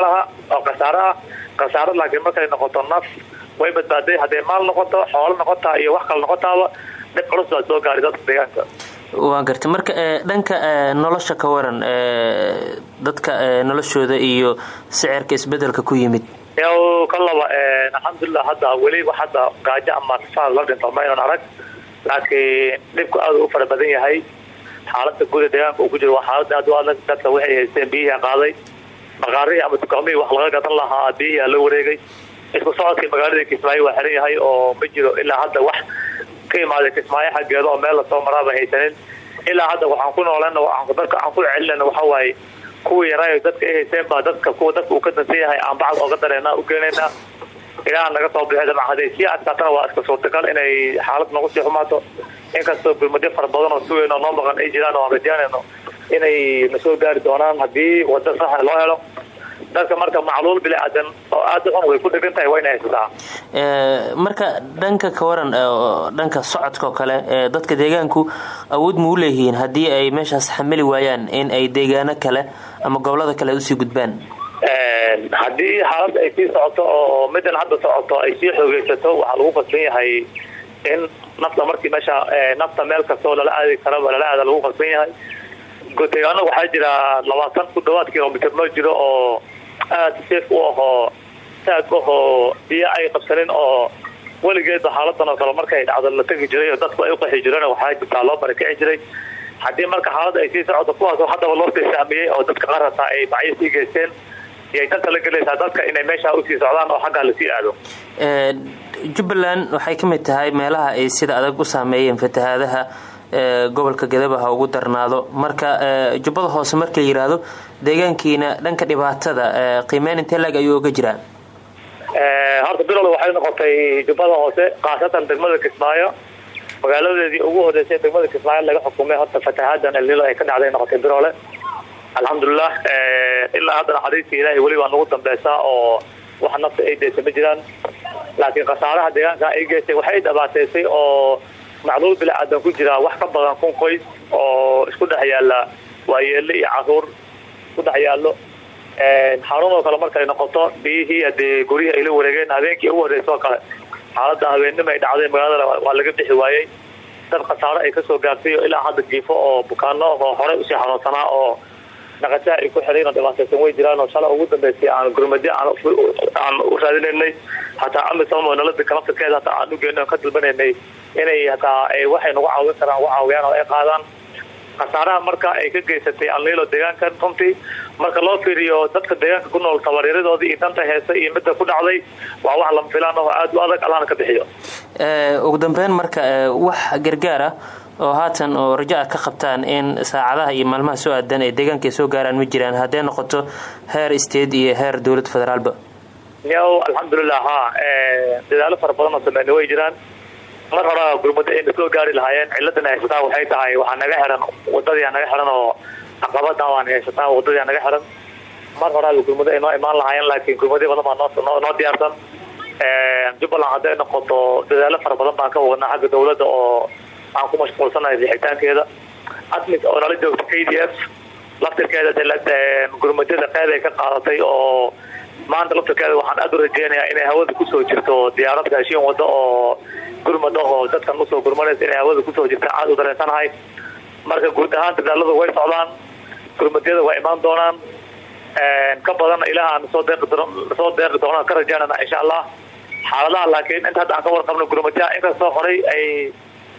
Speaker 11: oo khasaare ah. Khasaaro laakiin markay noqoto naf way badbaaday. Hadday maal noqoto xoolo noqotaa iyo wax kale noqotaaba dhib culus soo gaaray dadka deegaanka
Speaker 1: waa garta marka dhanka nolosha ka waran dadka noloshooda iyo sicirka isbeddelka ku yimid.
Speaker 11: Ka laba alxamdulilah hadda weliba hadda gaajo ama safaad la dhinto maynan arag. Laakiin dhibku aad u fara yahay. Xaalada guuda deegaanka uu ku jiro waa xaalada aad u adag. Dadka waxay haysteen biyihi qaaday. Baqaarihii ama dukaamihii wax laga gadan lahaa biyihi la wareegay. Isku socodkii magaalada kismaayo waa xiran yahay oo ma jiro ilaa hadda wax ka imaaday kismaayo xaggeeda oo meel la soo maraaba haysanin. Ilaa hadda waxaan ku noolan dadka aan ku celinana waxa waaye kuwii yaraayo dadka ay haysteen baa dadka kuwa dadka uu ka dansan yahay aan bacd oga dareena u geenayna. Ilaa naga soo bixi dabcan hadday sii adkaatana waa iska suurtagal inay xaalad nagu sii xumaato. Inkastoo gurmadyo fara badan oo sugeyn oo noo maqan ay jiraan oo aan rajaanayno inay na soo gaari doonaan haddii wado saxa loo helo dadka marka macluul bili aadan oo aada xun way ku dhegan tahay waa inay haysataa.
Speaker 1: Marka dhanka ka waran dhanka socodka oo kale dadka deegaanku awood ma u leeyihiin haddii ay meeshaas xamili waayaan in ay deegaano kale ama gobollada kale ay u sii gudbaan?
Speaker 11: Haddii xaaladda ay sii socoto oo midan hadda socoto ay sii xoogeysato waxaa lagu qasban yahay in nafta markii meesha nafta meel kastoo lala aadi karaba lala aada lagu qasban yahay deegaano waxaa jira labaatan ku dhawaad kilomitr noo jiro oo aada safe u ahoo taag ahoo biyo ay qabsanin oo weligeedba xaaladan oo kale markay dhacdo la tegi jiray dadku ay uqaxi jireen waxaa jirtaa loo barakici jiray. Haddii marka xaaladda ay sii socoto kuwaasoo haddaba loo sii saamiyey oo dadka qarasa ay bacyo sii geysteen iyay tan tala gelaysaa dadka inay meesha u sii socdaan oo xaggaa la sii aado.
Speaker 1: Jubbaland waxay ka mid tahay meelaha ay sida adag u saameeyeen fatahaadaha gobolka gadaba ha ugu darnaado. Marka jubbada hoose marka la yiraahdo deegaankiina dhanka dhibaatada qiimeyn intee laag ayuu oga jiraa?
Speaker 11: Horta bilowda waxay noqotay jubbada hoose khaasatan degmada kismaayo. Magaaladeedii ugu horeysay degmada kismaayo laga xukumay horta fatahaadan elnilo ay ka dhacday noqotay biroole. Alxamdulilah ilaa hadda naxariistii ilaahay weli baa nagu dambeysaa oo wax nafta ay deysa ma jiraan. Laakiin khasaaraha deegaanka ay geystay waxay dhibaateysay oo macluul bila aadan ku jiraa wax ka badan kun qoys oo isku dhex yaalla waayeele iyo carruur isku dhex yaallo. Xarun oo kale markay noqoto biyihii hadee guryihii ayla wareegeen habeenkii ugu horreysa oo kale xaaladda habeennima ay dhacday magaalada waa laga bixi waayey. Dad khasaaro ay ka soo gaartay ilaa hadda jiifo oo bukaano oo horey u sii xanuunsanaa oo naqashaha ay ku xirayn oo dhibaataysan way jiraan oo shala ugu dambeysay aan gurmadyo aan u raadinaynay. Hataa amisom oo nala dika laftirkeeda hataa aan ugeeno ka dalbanaynay inay hataa waxay nagu caawin karaan uga caawiyaan oo ay qaadaan. Khasaaraha marka ay ka geysatay alniilo deegaankan runtii marka loo fiiriyo dadka deegaanka ku nool tabaryaradoodii iyo danta heesa iyo midda ku dhacday waa wax lama filaan oo aada u adag allahna ka bixiyo.
Speaker 1: Ugu dambeyn marka wax gargaar ah oo haatan oo rajo aad ka qabtaan in saacadaha iyo maalmaha soo aadan ay deegaanka soo gaaraan ma jiraan hadday noqoto heer state iyo heer dowlad federaalba.
Speaker 11: Yow alxamdulilah ha dadaalo fara badan oo way jiraan. Mar hore gurmado ayna soo gaari lahaayeen ciladan haysataa waxay tahay waxaa naga xiran wadadii naga xiran oo caqabadan waan haysataa wadadii naga xiran. Mar horeaba gurmado ay noo imaan lahaayeen laakiin gurmadyo badan baa noo diyaarsan. Jubbaland hadday noqoto dadaalo fara badan baan ka wadnaa xagga dawladda oo aan ku mashquulsanahay bixitaankeeda. Admis oo nala joogta k d f laftirkeeda gurmadyada qeyd ay ka qaadatay oo maanta laftirkeeda waxaan aada u rajeynayaa inay hawada ku soo jirto diyaarad gaashiin wada oo gurmad ahoo dadkan u soo gurmanaysa inay hawada ku soo jirta aada u dareensanahay marka guud ahaan dadaaladu way socdaan gurmadyada waa imaan doonaan ka badanna ilaah aan soo deeqi doonaan ka rajaynana insha allah. Xaaladaha laakiin inta hadda ka warqabno gurmadyaha inkastoo horay ay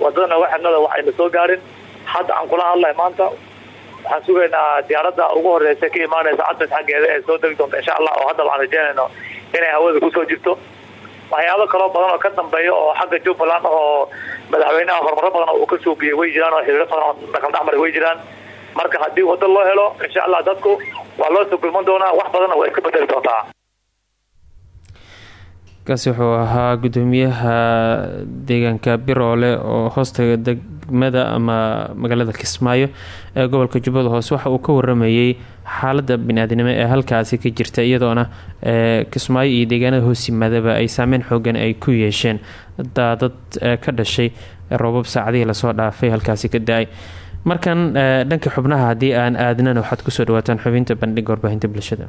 Speaker 11: waddada nooga xidhnada wax ayna soo gaarin. Hadda aan kula hadlay maanta waxaan sugaynaa diyaaradda ugu horeysa ka imaanaysa cadmis xaggeeda ee soo degi doonta insha allah oo haddaba aan rajeynayno inay hawada ku soo jirto. Waxyaabo kaloo badan oo ka dambeeya oo xagga jubbaland oo madaxweynaha horumaro badan uu ka suubiyey way jiraan oo xiriiro badan oo dhaqan dhexmari way jiraan. Marka haddii waddo loo helo insha allah dadku waa loo soo gurman doonaa. Wax badanna waa iska bedeli doontaa
Speaker 1: kaasi wuxuu ahaa gudoomiyaha deegaanka biroole oo hoostaga degmada ama magaalada kismaayo ee gobolka jubbada hoose. Waxa uu ka waramayey xaalada biniaadinimo ee halkaasi ka jirta iyadoona kismaayo iyo deegaanada hoos yimaadaba ay saameyn xoogan ay ku yeesheen daadad ka dhashay roobab saacadihii la soo dhaafay halkaasi ka da'ay. Markan dhanka xubnaha haddii aan aadnana waxaad ku soo dhawaataan xubinta bandhiga warbaahinta bulshada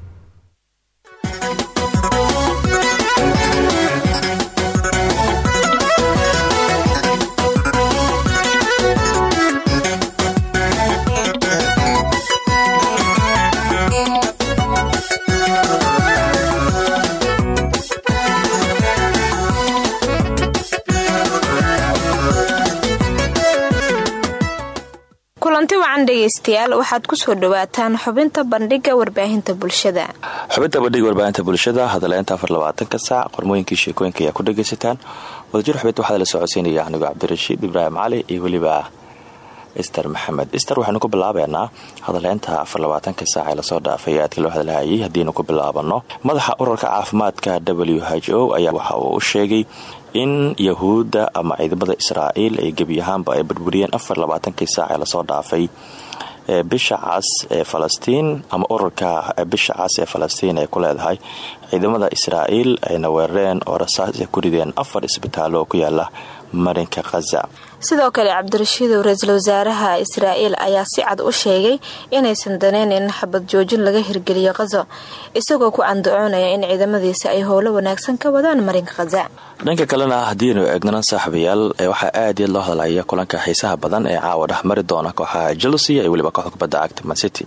Speaker 12: wacan dhegaystayaal waxaad ku soo dhawaataan xubinta bandhiga warbaahinta bulshada.
Speaker 13: Xubinta bandhiga warbaahinta bulshada hadaleynta afar labaatanka saac qormooyinkii sheekooyinka ayaa ku dhagaysataan wadajir xubinta waxaa la socodsiinaya anigu cabdirashiid ibraahim cali iyo weliba ister maxamed. Ister waxaynu ku bilaabeynaa hadaleynta afar labaatanka saac ee la soo dhaafay aadka loo hadlahayay haddiinu ku bilaabano madaxa ururka caafimaadka w h o ayaa waxa uu u sheegay in yahuudda ama ciidamada israa'iil ay gebi ahaanba ay burburiyeen afar labaatankii saac ee la soo dhaafay ee bisha cas ee falastiin ama ururka bisha cas ee falastiin ay ku leedahay. Ciidamada israa'iil ayna weerareen oo rasaas ay ku rideen afar isbitaallo oo ku yaalla marinka khaza
Speaker 12: sidoo kale cabdirashiidow ra'iisul wasaaraha israa'iil ayaa si cad u sheegay inaysan daneynin xabad joojin laga hirgeliyo khazo isagoo ku candacoonaya in ciidamadiisa ay howlo wanaagsan ka wadaan marinka khaza
Speaker 13: dhanka kalena haddiinu eegnan saaxiibayaal waxaa aad iyaad loo hadlaya kulanka xiisaha badan ee caawa dhexmari doona kooxaha chelsea iyo weliba kooxda kubadda cagta mancity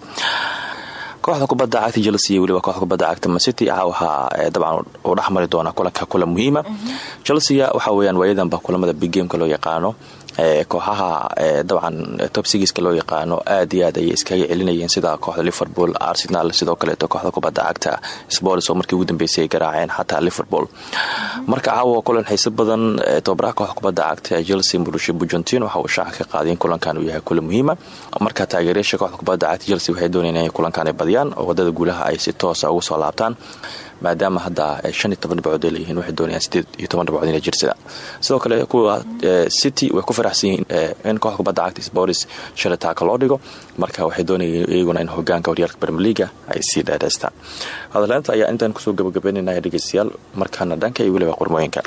Speaker 13: kooxda kubadda cagta chelsea iyo weliba kooxda kubadda cagta mancity caawaha dabcan uu dhexmari doona kulanka kula muhiima. Chelsea waxa weyaan waayadanba kulamada big gameka loo yaqaano kooxaha dabcan tobsigiiska loo yaqaano aad iyo aad ayay iskaga celinayeen sida kooxda liverpool arsenal sidoo kaleeto kooxda kubadda cagta sports oo markii ugu dambeysay ay garaaceen xataa liverpool. Marka caawa kulan xiise badan tobabaraha kooxda kubadda cagta ee chelsea murushe bujontin waxa uu shaaca ka qaaday in kulankan uu yahay kulan muhiima. Marka taageerayaasha kooxda kubadda cagta chelsea waxay doonayeen kulankan ay badiyaan oo waddada guulaha ay si toosa ugu soo laabtaan maadaama hadda shan iyo toban dhibcood ay leeyihiin waxay doonayaan sideed iyo toban dhibcood inay jirsada. Sidoo kale kuwa city way ku faraxsan yihiin in kooxda kubadda cagta sports shalitaaka loo dhigo. Marka waxay doonayeen iyaguna in hogaanka horyaalka bermeliga ay sii dheereystaan. Hadaleynta ayaa intaan ku soo gabagabeynayna dhegeystayaal markaana dhanka iyo weliba qormooyinka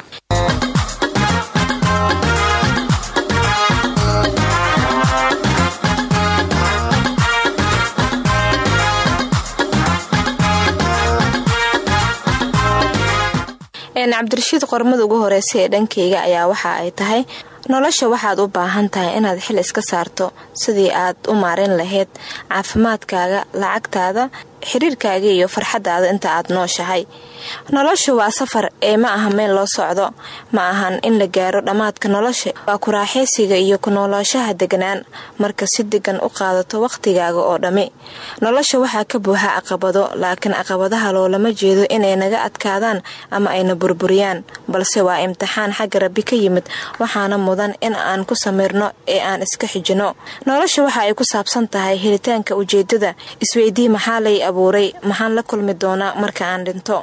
Speaker 12: cabdirashiid qormada ugu horeysa ee dhankeyga ayaa waxa ay tahay nolosha waxaad u baahan tahay inaad xil iska saarto sidii aad u maarin lahayd caafimaadkaaga lacagtaada xiriirkaaga iyo farxadaada inta aad nooshahay. Nolosha waa safar ee ma aha meel loo socdo. Ma ahan in la gaaro dhammaadka nolosha. Waa kuraaxaysiga iyo ku noolaashaha deganaan. Marka si degan u qaadato wakhtigaaga oo dhammi nolosha waxaa ka buuxa caqabado laakiin caqabadaha loolama jeedo inay naga adkaadaan ama ayna burburiyaan. Balse waa imtixaan xagga rabbi ka yimid waxaana mudan in aan ku samirno ee aan iska xijino. Nolosha waxa ay ku saabsan tahay helitaanka ujeedada isweydii maxaa lay abuuray. Maxaan la kulmi doonaa marka aan dhinto.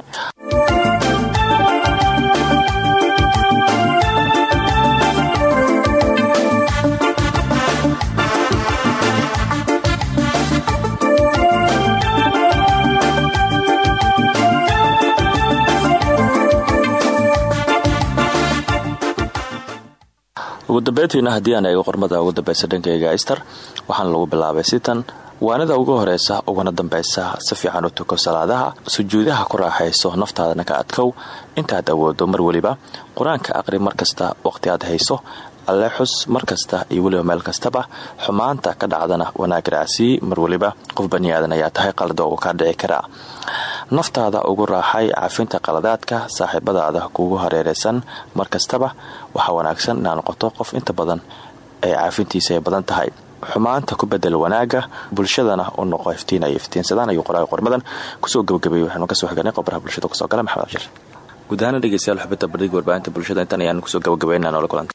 Speaker 13: Ugu dambeyntiina haddii aan eego qormada ugu dambeysa dhankayga ister waxaana lagu bilaabay sitan waanida ugu horeysa uguna dambeysa si fiican u tuko salaadaha sujuudaha ku raaxayso naftaadana ka adkow. Intaad awoodo mar weliba qur'aanka aqri markasta waqti aad hayso alle xus markasta iyo weliba meel kastaba. Xumaanta ka dhacdana wanaag raacsii mar weliba qof baniaadan ayaa tahay qalada uu kaa dhici karaa naftaada ugu raaxay caafinta qaladaadka saaxiibadaada kugu hareereysan mar kastaba waxaa wanaagsan inaad noqoto qof inta badan ee caafintiisa ay badan tahay xumaanta ku bedel wanaaga bulshadana u noqo iftiin ay iftiinsadaan ayuu qoraaga qormadan ku soo gabagabeeyey waxaanu ka soo xiganay qobraha bulshada ku soo gala maxamed abshir. Guud ahaana dhegeystayaal xubinta bandhiga warbaahinta bulshada intan ayaanu ku soo gabagabeynaa noola kulanta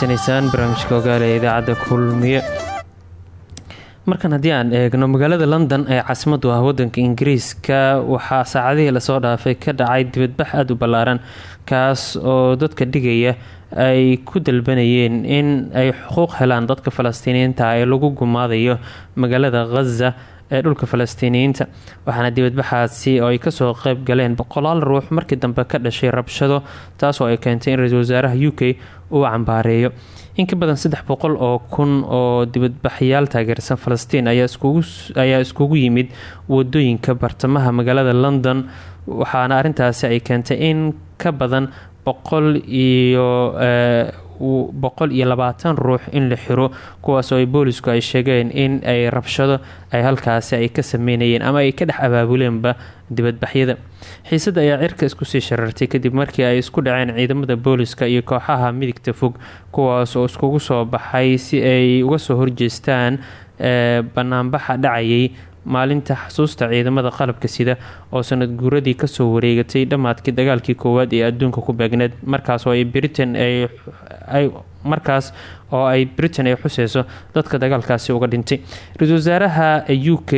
Speaker 1: degeysanaysaan barnaamijka ogaale ee kulmiye. Markan haddii aan eegno magaalada london ee caasimadu ah wadanka ingiriiska waxaa saacadihii la soo dhaafay ka dhacay dibadbax aada u ballaaran kaas oo dadka dhigaya ay ku dalbanayeen in ay xuquuq helaan dadka falastiiniyiinta ee lagu gumaadayo magaalada khaza ee dhulka falastiiniyiinta. Waxaana dibadbaxaasi oo ay ka soo qeyb galeen boqolaal ruux markii dambe ka dhashay rabshado taasoo ay keentay in ra'iisul wasaaraha u k uu cambaareeyo in ka badan saddex boqol oo kun oo dibadbaxyaal taageersan falastiin ayaa iskugu yimid waddooyinka bartamaha magaalada london waxaana arintaasi ay keentay in ka badan boqol iyo boqol iyo labaatan ruux in la xiro kuwaasoo ay boolisku ay sheegeen in ay rabshado ay halkaasi ay ka sameynayeen ama ay ka dhex abaabuleenba dibadbaxyada xiisada ayaa cirka iskusii sharartay kadib markii ay isku dhaceen ciidamada booliska iyo kooxaha midigta fog kuwaas oo iskugu soo baxay si ay uga soo horjeestaan banaanbaxa dhacayay maalinta xasuusta ciidamada qalabka sida oo sanad guuradii ka soo wareegatay dhammaadkii dagaalkii koowaad ee adduunka ku beegneed markaasoo ay britain ay markaas oo ay britain ay xuseyso dadka dagaalkaasi uga dhintay ra'iisul wasaaraha u k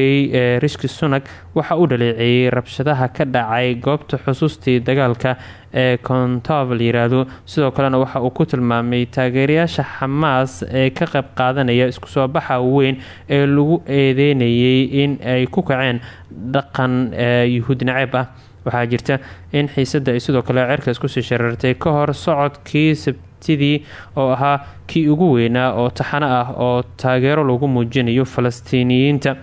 Speaker 1: rishi sunak waxa uu dhaleeceeyey rabshadaha ka dhacay goobta xusuustii dagaalka ee contov la yiraahdo. Sidoo kalena waxa uu ku tilmaamay taageerayaasha xamaas ee ka qayb qaadanaya isku soo baxa weyn ee lagu eedeynayay in ay ku kaceen dhaqan yuhuud naceeb ah. Waxaa jirta in xiisada ay sidoo kale cerka iskusii sharartay ka hor socodkii sabtidii oo ahaa kii ugu weynaa oo taxano ah oo taageero lagu muujinayo falastiiniyiinta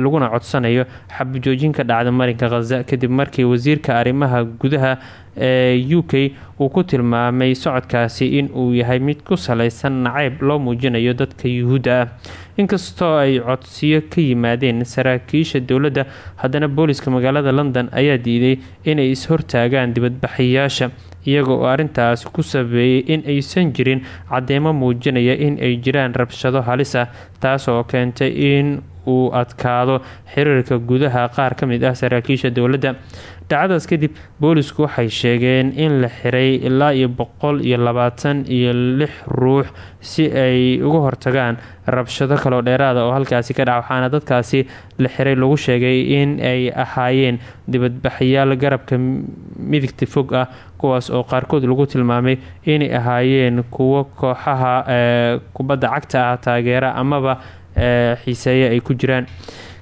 Speaker 1: laguna codsanayo xabajoojin ka dhacda marinka khaza kadib markii wasiirka arrimaha gudaha ee u k uu ku tilmaamay socodkaasi in uu yahay mid ku saleysan nacayb loo muujinayo dadka yuhuudda ah. Inkastoo ay codsiyo ka yimaadeen saraakiisha dowladda haddana booliska magaalada london ayaa diiday inay is-hortaagaan dibadbaxayaasha iyaga oo arrintaas ku sabeeyey in aysan jirin cadeymo muujinaya in ay jiraan rabshado halis ah taasoo keentay in uu adkaado xiriirka gudaha qaar ka mid ah saraakiisha dowladda dhacadaas kadib boolisku waxay sheegeen in la xiray ilaa iyo boqol iyo labaatan iyo lix ruux si ay uga hortagaan rabshado kaloo dheeraada oo halkaasi ka dhaca waxaana dadkaasi la xiray lagu sheegay in ay ahaayeen dibadbaxyaal garabka midigta fog ah kuwaas oo qaarkood lagu tilmaamay inay ahaayeen kuwo kooxaha kubadda cagta ah taageera amaba xiiseeye ay ku jiraan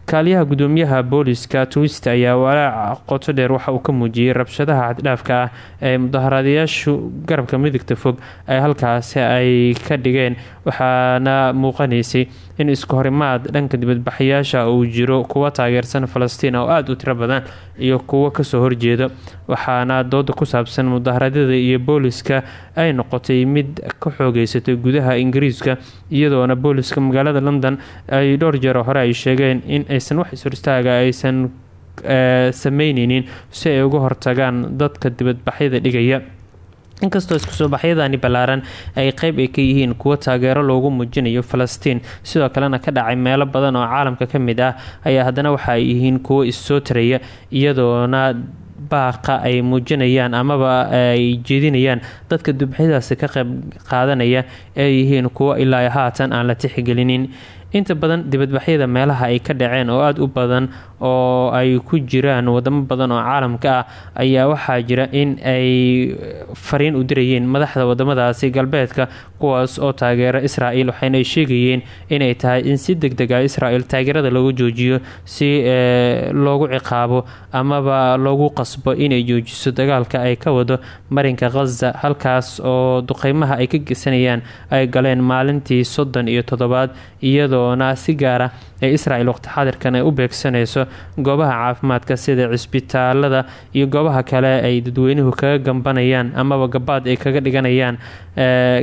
Speaker 1: kaaliyaha gudoomiyaha booliska twist ayaa walaac qoto dheer waxa uu ka muujiyey rabshadaha caddhaafka ah ee mudaharaadayaashu garabka midigta fog ay halkaasi ay ka dhigeen. Waxaana muuqanaysay in isku horimaad dhanka dibadbaxayaasha uu jiro kuwa taageersan falastiin oo aada u tiro badan iyo kuwo ka soo horjeeda waxaana dooda ku saabsan mudaharaadyada iyo booliska ay noqotay mid ka xoogeysatay gudaha ingiriiska iyadoona booliska magaalada london ay dhowr jeero hore ay sheegeen in aysan wax is-horistaaga aysan sameyneynin si ay uga hortagaan dadka dibadbaxyada dhigaya. Inkastoo isku soo baxyadani ballaaran ay qeyb ay ka yihiin kuwo taageero loogu muujinayo falastiin sidoo kalena ka dhacay meelo badan oo caalamka ka mid ah ayaa haddana waxa ay yihiin kuwo issoo taraya iyadoona baaqa ay muujinayaan amaba ay jeedinayaan dadka dubxyadaasi ka qayb qaadanaya ay yihiin kuwo ilaa haatan aan la tixgelinin. Inta badan dibadbaxyada meelaha ay ka dhaceen oo aada u badan oo ay ku jiraan wadamo badan oo caalamka ah ayaa waxaa jira in ay fariin u dirayeen madaxda wadamadaasi galbeedka kuwaas oo taageera israel waxayna sheegayeen inay tahay in si deg deg ah israel taageerada loogu joojiyo si loogu ciqaabo amaba loogu qasbo inay joojiso dagaalka ay ka wado marinka khaza halkaas oo duqeymaha ay ka gesanayaan ay galeen maalintii soddon iyo toddobaad iyadoona si gaara ee israel waqti xaadirkan ay u beegsanayso goobaha caafimaadka sida cisbitaalada iyo goobaha kale ay dadweynuhu kaga gambanayaan amaba gabaad ay kaga dhiganayaan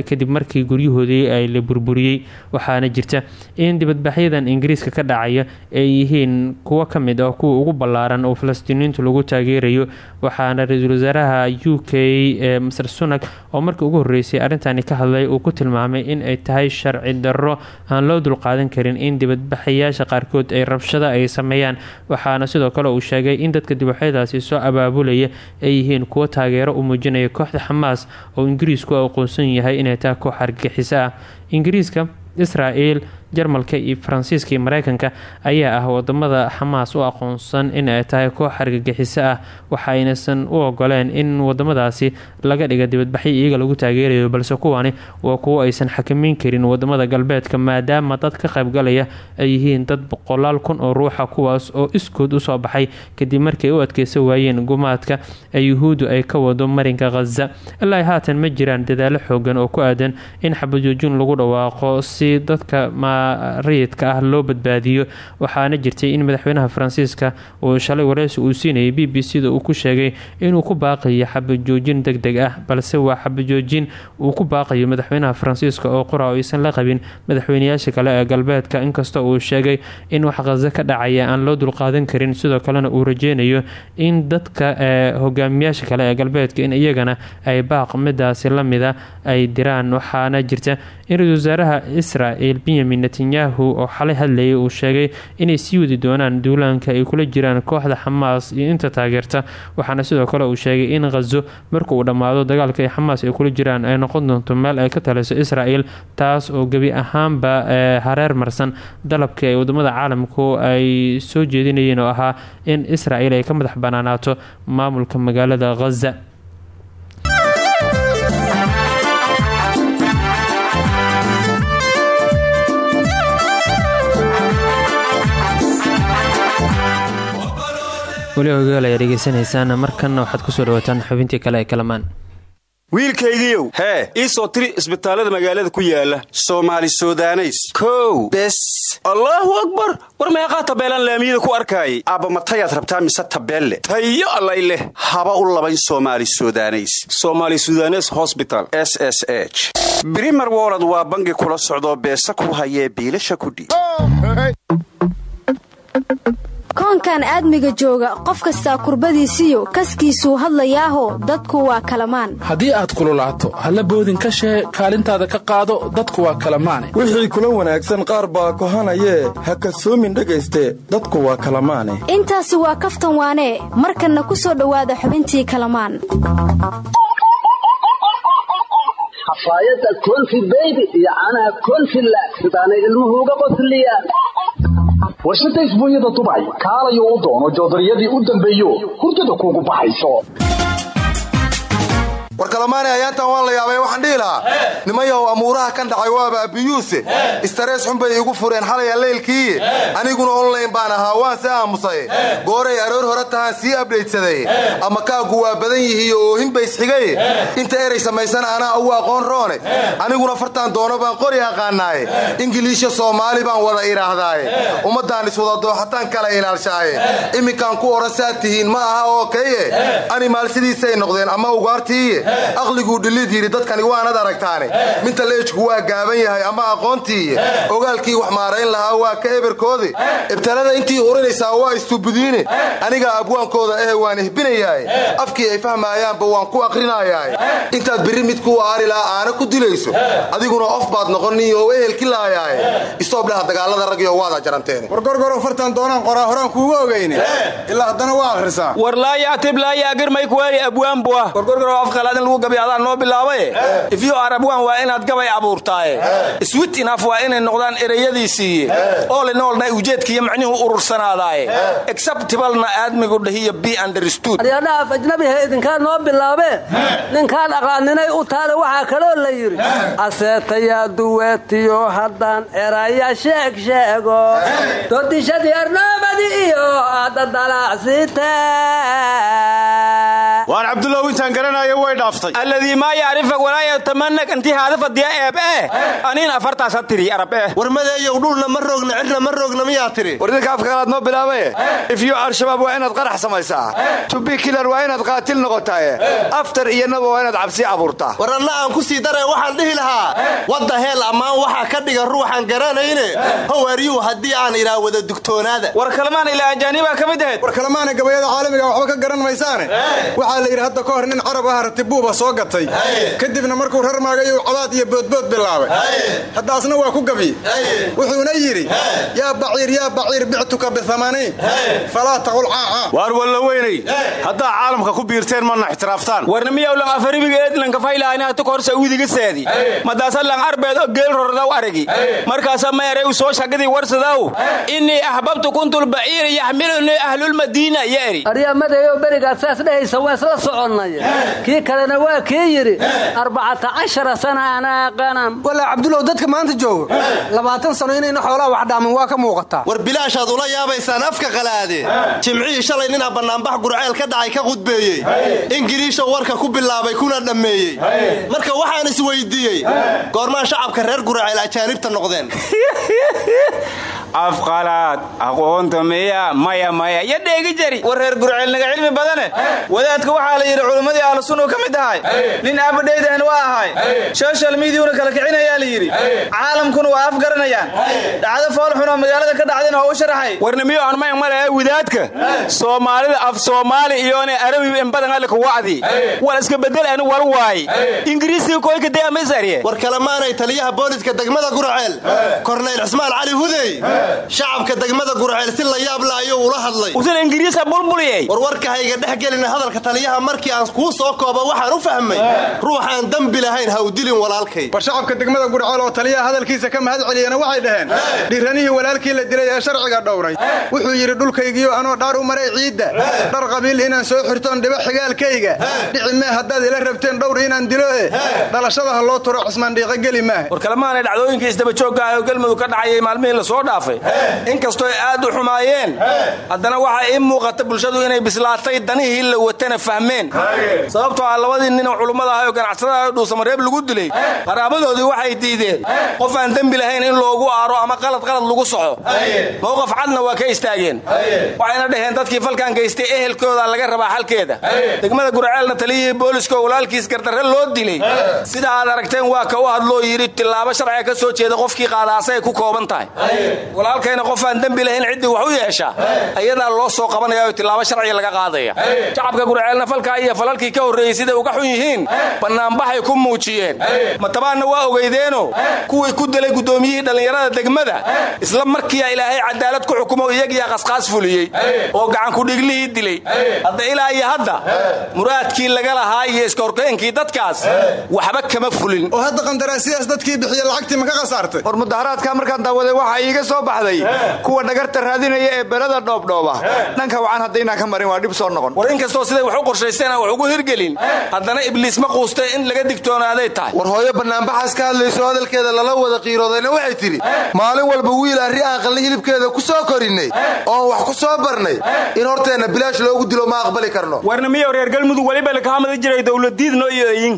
Speaker 1: kadib markii guryahoodii ay la burburiyey waxaana jirta in dibadbaxyadan ingiriiska ka dhacaya ay yihiin kuwo ka mid ah kuwa ugu ballaaran oo falastiiniintu lagu taageerayo. Waxaana ra'iisul wasaaraha u k ee masar sunak oo markii ugu horreysay arrintani ka hadlay uu ku tilmaamay in ay tahay sharci darro aan loo dulqaadan karin in dibadbaxayaasha qaarkood ay rabshada ay sameeyaan waxaana sidoo kale uu sheegay in dadka dibadbaxyadaasi soo abaabulaya ay yihiin kuwo taageero u muujinaya kooxda xamaas oo ingiriisku aqoonsan yahay inay tahay koox argagixiso ah. Ingiriiska israel jarmalka iyo faransiiska iyo mareykanka ayaa ah waddamada xamaas u aqoonsan in ay tahay koox argagixiso ah waxaynaysan u ogoleen in wadamadaasi laga dhiga dibadbaxyo iyaga lagu taageerayo balse kuwani waa kuwo aysan xakameyn karin waddamada galbeedka maadaama dad ka qaybgalaya ay yihiin dad boqolaal kun oo ruuxa kuwaas oo iskood u soo baxay kadib markay u adkeysan waayeen gumaadka ee yuhuuddu ay ka wado marinka khaza ilaa haatan ma jiraan dadaalo xoogan oo ku aadan in xabajoojin lagu dhawaaqo si dadka rayidka ah loo badbaadiyo. Waxaana jirtay in madaxweynaha faransiiska uu shalay wareysi uu siinayay b b c da uu ku sheegay inuu ku baaqayo xabajoojin deg deg ah balse waa xabajoojin uu ku baaqayo madaxweynaha faransiiska oo qora oo aysan la qabin madaxweynayaasha kale ee galbeedka. Inkasta uu sheegay in wax khaso ka dhacaya aan loo dulqaadan karin sidoo kalena uu rajeynayo in dadka hogaamiyaasha kale ee galbeedka in iyagana ay baaq midaasi lamida ay diraan. Waxaana jirta in ra'isul wasaaraha israel benyamin netanyahu oo xalay hadlayay uu sheegay inay sii wadi doonaan duulaanka ay kula jiraan kooxda xamaas iyo inta taageerta. Waxaana sidoo kale uu sheegay in khazo marka uu dhammaado dagaalka ay xamaas ay kula jiraan ay noqon doonto meel ay ka taliso israel taas oo gebi ahaanba hareer marsan. Dalabkii ay waddamada caalamku ay soo jeedinayeen oo ahaa in israel ay ka madax banaanaato maamulka magaalada khaza weli ogaal ayaa dhegeysanaysaan markanna waxaad ku soo dhawaataan xubintii kale ee kalamaan.
Speaker 14: Wiilkaygiiow hee ii soo tiri isbitaallada magaalada ku yaalla soomaali sudaneys. Kow. Bes. Allaahu akbar! War meeqaa tabeelaan laamiyada ku arkaayay? Aabba matayaad rabtaa mise tabeelle? Tayo allay leh. Haba u labayn soomaali sudaneys. Somaali sudanes hosbital s s h. Brimer wolod waa bangi kula socdoo beesa ku hayee biilasha kudhiib
Speaker 15: koonkan aadmiga jooga qof kastaa kurbadiisiyo kaskiisuu hadlayaaho dadku waa kalamaan.
Speaker 4: Haddii aad kululaato halla boodin ka shee kaalintaada ka qaado dadku waa kalamaane
Speaker 16: wixii kula wanaagsan qaar baa kohanayee ha kasoomin dhegayste dadku waa kalamaane.
Speaker 15: Intaasi waa kaftan waanee markanna ku soo dhowaada xubintii kalamaan.
Speaker 17: Xafaayadda konfi beybi iyo caanaha konfi laag sidaanay ilmuhu uga qosliyaan
Speaker 18: warshada isbuunyada dubay kaalayo u doono joodariyadii u dambeeyo hurdada kuugu baxayso
Speaker 19: war kalamaanay ayaantan waan la yaabay waxaan dhihi lahaa nimayahow amuuraha kan dhacay waaba abiyuuse. Istarees xun bay iigu fureen xalaya leylkiiye aniguna onlayn baan ahaa waan si aamusay. Gooray aroor hore tahaan sii abdhaydsaday ama kaagu waa badan yihiiyo oohin baysxigay inta eray samaysana anaa ugu aqoon roone. Aniguna fartaan doono baan qori aqaanaaye ingiliisha soomaali baan wada idhaahdaaye ummaddaan iswada dooxataan kala ilaalshaaye iminkaan ku odhan saad tihiin ma aha oo kaye animaal sidiisay noqdeen ama ugaartiiye aqliguu dhilid yidhi dadkani waanad aragtaane. Minta leejku waa gaaban yahay ama aqoontiiye ogaalkii wax maarayn lahaa waa ka eberkoodi. Ibtalada intii urinaysaa waa istubudiine anigaa abwaankooda ehe waan ihbinayaaye afkii ay fahmaayaanba waan ku aqrinayaaye intaad birri mid ku aarilaa aana ku dilayso. Adiguna of baad noqoni oo ehelki laayaaye istoobdhaha dagaalada ragyo waada jaranteen
Speaker 3: wargorgoro fartan doonaan qoraa horaan kuuga ogeyne ilaa haddana waa akhrisaa.
Speaker 14: War laayatib laayagirmay kuweeli abwaanbuah wargorgoro in lagu gabi adaan noo bilaabaye ifyo arabwan waa inaad gabay abuurtaaye swit inaf waa inay noqdaan ereyadiisiiye oolinoolna ujeedkiiyo macnuhu urursanaadaaye exceptibalna aadmigu dhahiyo b understood.
Speaker 20: Aryadhaaf ajnabiha idinkaa noo bilaabeen ninkaan aqaaninay u taale waxaa kaloo la yidhi aseetayaa duweetiyo haddaan eraya sheeg sheego. Dodishadii arnoobadi iyo adadalacsite
Speaker 3: waan cabdulow intaan garanayo way dhaaftay
Speaker 14: alladii maa yacrifak walaa yatamannak. Intii haadafadiya eeb eh. Aniin afartaasa tiri arab eh.
Speaker 19: War madeeyow dhulna ma roogna cidna ma roogna miyaa tiri.
Speaker 3: War idinka afka kalaad noo bilaabaye ifyo al-shabaab waa inaad qarax samaysaa. Tubi kilar waa inaad qaatil noqotaaye aftar iyo naba waa inaad cabsi abuurtaa.
Speaker 19: War anna aan ku sii daree waxaan dhihi lahaa wadda heel ammaan waxaa ka dhiga ruuxaan garanayne. Howaryuu haddii aan idhaa wada dugtoonaada.
Speaker 14: War kalmaan ilaa ajaanibaa ka mid ahayd
Speaker 3: war kalamaana gabayada caalamiga waxba ka garan maysaane. Waxaa
Speaker 21: la yidhi hadda ka hor nin carab ah ratibuuba soo gatay. Kadibna markuu rar maagayuu cabaad iyo boodbood bilaabay. Haddaasna waa ku gabi. Wuxuuna yidhi yaa baciir yaa baciir bictuka biamaniin falaa taqul caaca.
Speaker 14: Waar walla weynay haddaa caalamka ku biirteen mana ixtiraaftaan
Speaker 22: warnamiyowlan afaribiga eedlanka faylahanahtu kor saudiga seedi. Madaasalan arbeed oo geel rordaw aragi. Markaasa meeray u soo shagadii warsadaw innii ahbabtu kuntul baciira yaxmilunii ahlulmadiina yeeri.
Speaker 20: Aryamadeeyo berigaad saas dhehaysa waa isla soconnay kii kalena waa kii yidhi arbacata cashara sana anaa qanam
Speaker 23: walaa cabdulow dadka maanta jooga. Labaatan sano inayna xoolaha wax dhaamin waa ka muuqataa
Speaker 24: war bilaashaad ula yaabaysaan afka qalaade. Jimcihii shalay ninaa bannaanbax gurceel ka dhacay ka qudbeeyey ingiriisha warka ku bilaabay kuna dhammeeyey. Marka waxaan isweydiiyey goormaan shacabka reer gurceel ajaanibta noqdeen
Speaker 22: afqalaad aqoonta miya maya maya yo dheegi jari.
Speaker 25: War reer gurceelnaga cilmi badane. Wadaadka waxaa la yidhi culimmadii ahlusunnu ka mid ahay. Nin abadhaydan waa ahay. Soshal midiyuna kala kicinayaa la yidhi. Caalamkuna waa afgaranayaan. Dhacdo foolxunoo magaalada ka dhacdayna waa u sharaxay
Speaker 22: warnimiyo aan may male wadaadka soomaalida af soomaali iyoona arabi in badan alle ku wacdi. Wal iska bedel anu war waay. Ingiriisiga koyka dee amasariye
Speaker 24: war kalemaanay taliyaha booliska degmada gurceel. Korneyl cismaan cali hudey shacabka degmada gurceel si la yaab la ayuu ula hadlay.
Speaker 22: Usan ingiriisa bulbuliyey
Speaker 24: war warkahayga dhex gelina hadalka taliyaha markii aan kuu soo kooba waxaan u fahmay ruux aan dembi lahayn ha u dilin walaalkay.
Speaker 21: War shacabka degmada gurceel oo taliyaha hadalkiisa ka mahad celiyena waxay dhaheen dhiranihii walaalkii la dilay ee sharciga dhowray. Wuxuu yidhi dhulkaygiyo anoo dhaar u maray ciidda. Dhar qabiil inaan soo xirtoon dhibo xigaalkayga. Dhici mee haddaad ila rabteen dhowr inaan dilo e dhalashada ha loo turo cismaan dhiiqa geli maaha.
Speaker 22: War kalemaanay dhacdooyinkii isdabajoogga ah oo galmudug ka dhacayay maalmihii la soo dhaafay. Inkastoo ay aad u xumaayeen haddana waxaa ii muuqata bulshadu inay bislaatay danihii la watana fahmeen. Sababtoo ah labadii ninoo culummada ahay oo ganacsadaha dhuusamareeb lagu dilay qaraabadoodii waxay diideen qof aan dembi lahayn in loogu aaro ama qalad qalad lagu soco. Mowqaf cadna waa ka istaageen. Waxayna dhaheen dadkii falkan geystay ehelkooda laga rabaa xalkeeda degmada gurceelna taliyihii booliska oo walaalkiis gardarre loo dilay. Sida aad aragteen waa ka u hadloo yidhi tillaabo sharciga ka soo jeeda qofkii qaadaasay ku kooban tahay walaalkayna qof aan dembi lahayn ciddii wax u yeesha ayadaa loo soo qabanaya oo tillaabo sharciga laga qaadaya. Shacabka gurceelna falkaa iyo falalkii ka horreeyey siday uga xun yihiin bannaanbaxay ku muujiyeen. Matabaanna waa ogeydeeno kuwii ku dilay guddoomiyihii dhallinyarada degmada isla markiia ilaahay cadaalad ku xukumo iyagiyaa qasqaas fuliyey. Oo gacankudhiglihii dilay. Hadda ilaa iyo hadda muraadkii laga lahaa iyo iskahorkeenkii dadkaas waxba kama fulin.
Speaker 21: Oo hadda qandaraasiyaas dadkii bixiye lacagtii ma ka khasaartay?
Speaker 3: War markaan daawaday waxaa iiga soo baxday. Kuwa dhagarta raadinaya ee belada dhoobdhooba. Dhanka wacan haddaynaan ka marin waa dhib soo noqon.
Speaker 22: War inkastoo siday wax u qorshaysteen aan wax ugu hirgelin. Haddana ibliis ma quustay in laga digtoonaaday tahay.
Speaker 19: War hooyo bannaanbaxaas ka hadlayso hadalkeeda lala wada qiiroodayna waxay tidhi maalin walba wiil arri aan qalli hilibkeeda ku soo korinnay oon wax ku soo barnay. In horteenna bilaash loogu dilo ma aqbali karno.
Speaker 22: Warnamiyo reer galmudug weliba lakahamadi jiray dowladiidno iyo eyin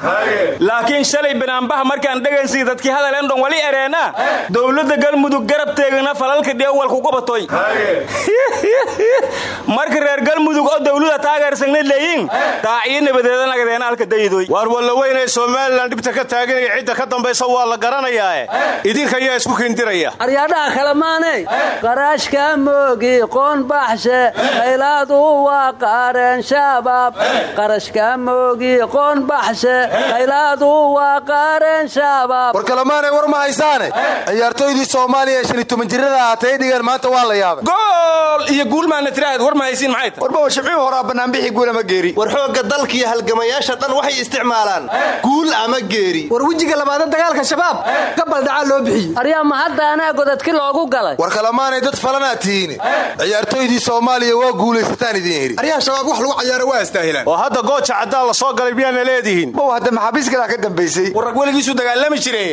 Speaker 22: laakiin shalay banaanbaha markaan dhegaynsii dadkii hadaleen dhon wali ereena dowladda galmudug garab falalka dheewalku qabatoy marka reer galmudug oo dowladda taageersanna leeyin daaciyo nabadeeda nagadeena halka dayidoy
Speaker 14: waar walla weynay somalilan dhibta ka taaganaya cidda ka dambaysa waa la garanayaae idinka ayaa isku kindiraya.
Speaker 20: Aryaadhaha kale maanay qaraashka moogi qoon baxshe qaylaadu waa qaareen shabaab. Qarashka moogi qoon baxshe qaylaadu waa qaareen shabaab.
Speaker 19: War kalemaanay war ma haysaane? Ciyaartooydii soomaaliya ee shan iyo toban jirada ahaatay dhigeen maanta waa la yaabay.
Speaker 22: Gool iyo guulmaana tiraahad war ma haysiin maxay tahay
Speaker 3: warba shimcihii horaa bannaanbixii guulama geeri.
Speaker 24: War xoogga dalkiiyo halgamayaasha dhan waxay isticmaalaan. Guul ama geeri.
Speaker 23: War wejiga labaada dagaalka shabaab. Ka baldhacaa loo bixiyey.
Speaker 20: Aryaa ma hadda anaa godadki loogu galay?
Speaker 19: War kalemaanay dad falanaad tihiin. Ciyaartooydii soomaaliya waa guulaysataan idiin hidhi
Speaker 21: aryaha shabaab wax lagu cayaaro waa astaahilaan
Speaker 14: oo hadda gooja caddaan la soo galay miyaana leedihiin?
Speaker 3: Bow hadda maxaabiis kalaa ka dambaysay.
Speaker 22: Warrag weligiisu dagaalami jire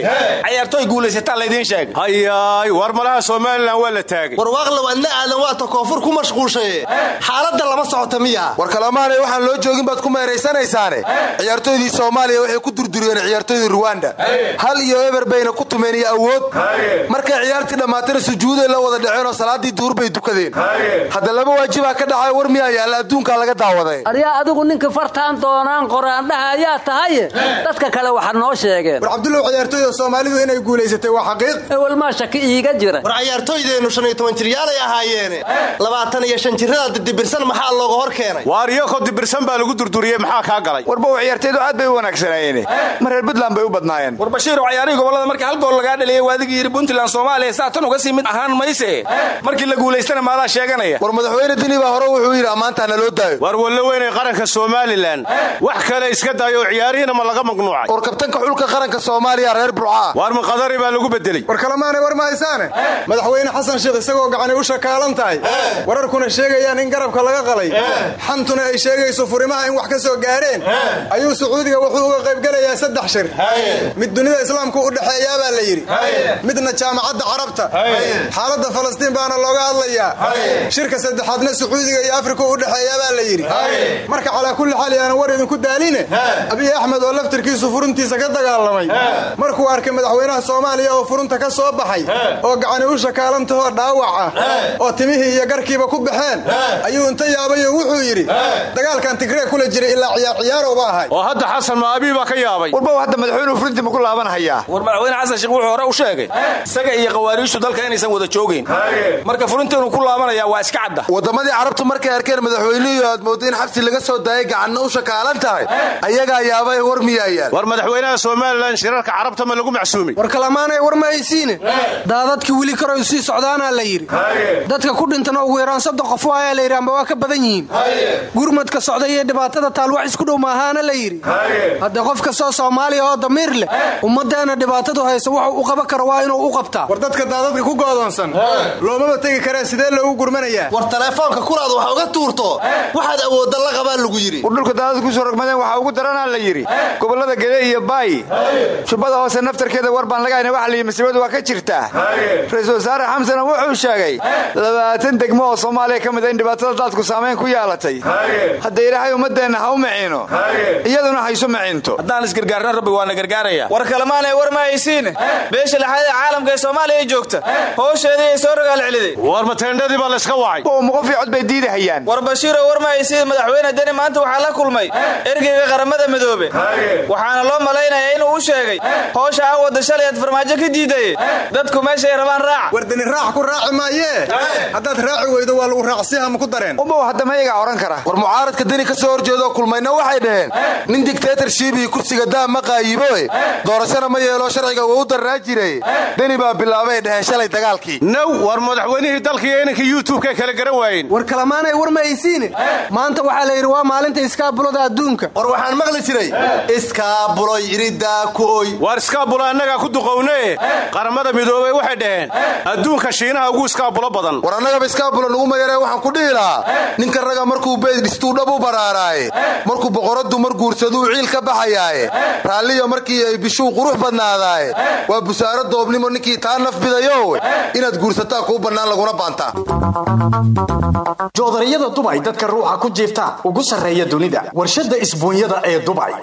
Speaker 22: cayaartooy guulaysataan laydiin sheegay.
Speaker 14: Hayaay war malaha somalilan waa la taagay
Speaker 24: war waaqlow adna aadan waata koonfur ku mashquulshaye xaaladda lama socota miya.
Speaker 19: War kalemaanay waxaan loo joogin baad ku meeraysanaysaane ciyaartooydii soomaaliya waxay ku durduriyeen ciyaartooydii ruwanda hal iyo eber bayna ku tumeen iyo awood. Markay ciyaartii dhammaatana sujuuday la wada dhaceen oo salaaddii duur bay dukadeen. Hadda laba waajibaa ka dhacay war miyaa yaalla adduunkaa laga daawaday.
Speaker 20: Aryaa adigu ninka fartaan doonaan qoraandhaha ayaa tahay. Dadka kale waxa noo sheegeen.
Speaker 21: War cabdulow ciyaartooyda soomaalidu inay guulaysatay waa xaqiiq.
Speaker 20: Ewel maa shaki iiga jira.
Speaker 24: War ciyaartooydeennu shan iyo toban jiryaalay ahaayeene labaatan iyo shan jirrada didibirsan maxaa looga hor keenay?
Speaker 14: Waar iyakoo dibirsan baa lagu durduriyey maxaa kaa galay?
Speaker 3: Warbow ciyaartaydu aad bay u wanaagsanaayeen. Mar reer buntland bay u badnaayeen.
Speaker 22: War bashiirow ciyaarihii gobollada markii hal gool lagaa dhaliyey waadigii yidhi puntland soomaaliya saa tan uga sii mid ahaan mayse. Markii la guulaystana maadaa sheeganaya.
Speaker 19: War madaxweyne dini baa hore wuxuu yidhi ammaantaa naloo daayo.
Speaker 14: War wallo weynay qaranka somalilan. Wax kale iska daayo oo ciyaarihiina ma laga magnuucay.
Speaker 19: War kabtanka xulka qaranka soomaaliya reer burcaa
Speaker 14: waar ma qadari baa lagu bedeley
Speaker 21: war kalemaanay war mahaysaane madaxweyne xasan sheekh isagoo gacani u shakaalan tahay. Wararkuna sheegayaan in garabka laga qalay. Xantuna ay sheegayso furimaha in wax ka soo gaareen. Ayuu sacuudiga wuxuu uga qaybgelayaa saddex shir. Mid dunida islaamku u dhexeeyaa baa la yidhi. Midna jaamacadda carabta. Xaaladda falastiin baana looga hadlayaa. Shirka saddexaadna sacuudiga iyo afrika u dhexeeyaa baa la yidhi. Marka calaa kulli xaal yaana war idinku daaline abiy axmed oo laftirkiisu furuntiisa ka dagaalamay. Markuu arkay madaxweynaha soomaaliya oo furunta ka soo baxay oo gacani u shakaalantahoo dhaawac ah oo timihii iyo garkiiba ku baxeen. Ayuu inta yaabayo wuxuu yidhi dagaalkan tigree kula jiray ilaa ciyaar ciyaarowba ahay.
Speaker 14: Oo hadda xasan ma abii baa ka yaabay.
Speaker 3: Warbow hadda madaxweynuhu furintii ma ku laabanhayaa
Speaker 22: war madaxweyne xasan sheekh wuxuu hore u sheegay isaga iyo khawaariijtu dalka inaysan wada joogayn marka furinteenu ku laabanaya waa iska cadda.
Speaker 19: Wadammadii carabtu markay arkeen madaxweynihii aad mooddo in xabsi laga soo daayay gacanna u shakaalan tahay ayagaa yaabay war miyaayaan.
Speaker 14: War madaxweynaha somalilan shirarka carabta ma lagu macsuumay
Speaker 23: war kalamaanay war ma haysiine daadadkii weli karoy sii socdaanaa la yidhi. Dadka ku dhintana ugu yaraan soddon qof ayaa la yidhi amba waa ka badan yihiin. Gurmadka socda iyo dhibaatada taal wax isku dhow maahaana la yidhi. Hadde qof kastoo soomaaliya oo damiir leh ummaddeena dhibaatadu hayso wuxuu u qaban karo waa inuu u qabtaa.
Speaker 21: War dadka daadadka ku goodoonsan loomaba tegi karee sidee loogu gurmanayaa?
Speaker 24: War taleefoonka kulaad wax uga tuurto. Waxaad awoodda la qabaa lagu yidhi.
Speaker 3: War dhulka daadad ku soo rogmadeen waxaa ugu daranaa la yidhi. Gobollada gede iyo baay. Jubbada hoose naftarkeeda war baan lagahayna waxa la yidhi masiibadu waa ka jirtaa wasaare xamsana wuxuu sheegay labaatan degmo oo soomaaliya ka mid a in dhibaatada daadku saamayn ku yeelatay. Hadda ilaahay ummaddeenna ha u maciino iyaduna haysu maciinto
Speaker 22: haddaan isgargaarna rabbi waana gargaaraya
Speaker 25: war kalemaanay war ma haysiine. Beesha lixaad ee caalamka ee soomaaliya ay joogta howsheedii ay soo rogaal celiday
Speaker 14: war mateendhadii baa layska wacay.
Speaker 3: Oo muqofii cod bay diidahayaan.
Speaker 25: War bashiiro war ma haysiin madaxweyne deni maanta waxaa la kulmay ergeyga qaramada midoobe. Waxaana loo malaynayaa inuu u sheegay howsha aan wadda farmaajo ka diidaye dadku meeshay rabaan raac
Speaker 21: war deni raax ku raaci maayee haddaad raaci weydo waa lagu raacsiha ma ku dareen?
Speaker 3: Umbow hadda mayagaa odhan kara.
Speaker 19: War mucaaradka deni ka soo horjeedoo kulmayna waxay dhaheen. Nin digtaytarshibihii kursiga daam ma qaayiboe doorashana ma yeelo sharciga wuu u darnaa jiray deni baa bilaabay dhaheen shalay dagaalkii.
Speaker 14: Now war madaxweynihii dalka iyo inanka youtubeka kala garan waayeen.
Speaker 23: War kalamaanay war ma haysiine maanta waxaa la yidhi waa maalinta iskaabulada adduunka.
Speaker 24: War waxaan maqli jiray iskaabuloy iridaa kuoy
Speaker 14: waar iskaabula annagaa ku duqowne? Qaramada midoobey waxay dhaheen adduunka shiinaha ugu iskaabulo badan.
Speaker 19: War annagaba iskaabula nuguma yaree waxaan ku dhihi lahaa ninka raga markuu beyd dhistuu dhab u baraaraaye. Markuu boqoraddu mar guursaduu ciil ka baxayaaye. Raalliyo markii ay bishuu qurux badnaadaaye. Waa busaaro doobnimo ninkii taa naf bidayowe inaad guursataa kuu bannaan laguna baantaa
Speaker 18: joodariyada dubay dadka ruuxa ku jiifta. Ugu sarreeya dunida warshadda isbuunyada ee dubay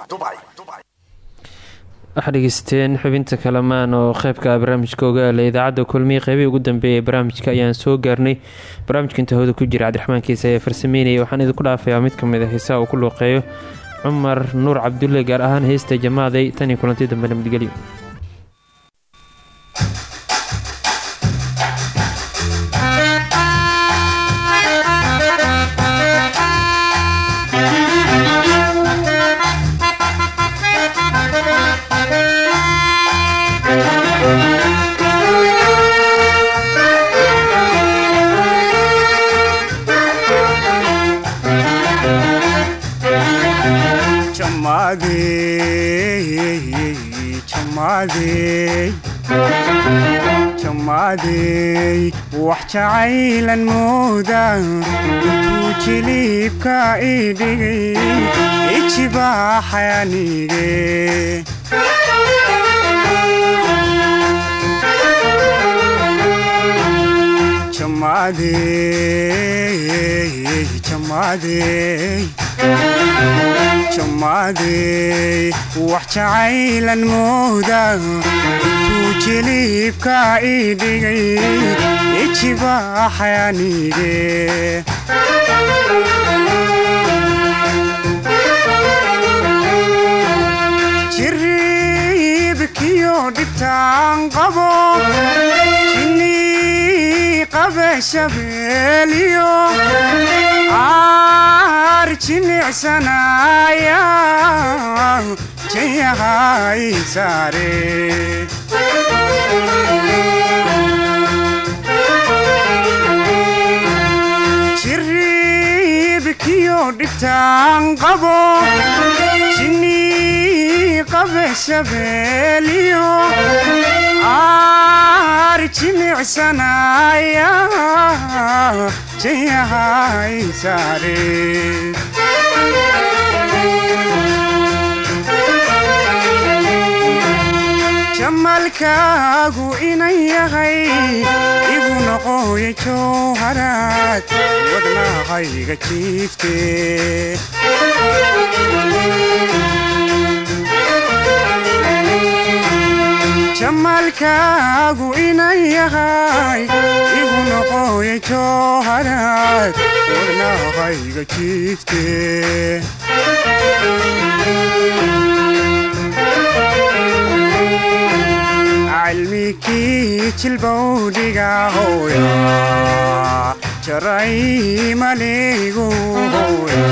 Speaker 1: waxaa dhegeysteen xubinta kalamaan oo qeybka barnaamijka ogaala idaacadda kulmiya qeybihii ugu dambeeyay ee barnaamijka ayaan soo gaarnay. Barnaamijka inta hawda ku jira cabdiraxmaan kiisa ayaa farsameynaya waxaan idinku dhaafayaa mid ka mid a heesaha uu ku luuqeeyo cumar nuur cabdulle gaar ahaan heesta jamaaday tan iyo kulantii dambe nabadgelyo
Speaker 26: jacaylan mooda intuu jiliibka ii dhigay ijibaaxanige jamaadey wax jacaylan mooda. Intuu jiliibka ii dhigay jiriibkiyo dhibtaan qabo qabe shabeeliyo caar jinicsanaya jayahay saare jiribkiyo dhibtaan qabo jinni qabe shabeeliyo caar jinicsanaya jayahay saare jamalkaagu inan yahay igu noqoya jowharaad wadnahayga jiifte jamalkaagu inan yahay igu noqoya jowharaad wadnahayga jiifte. Cilmikii jilbowdhiga hooya jaray maligu hooya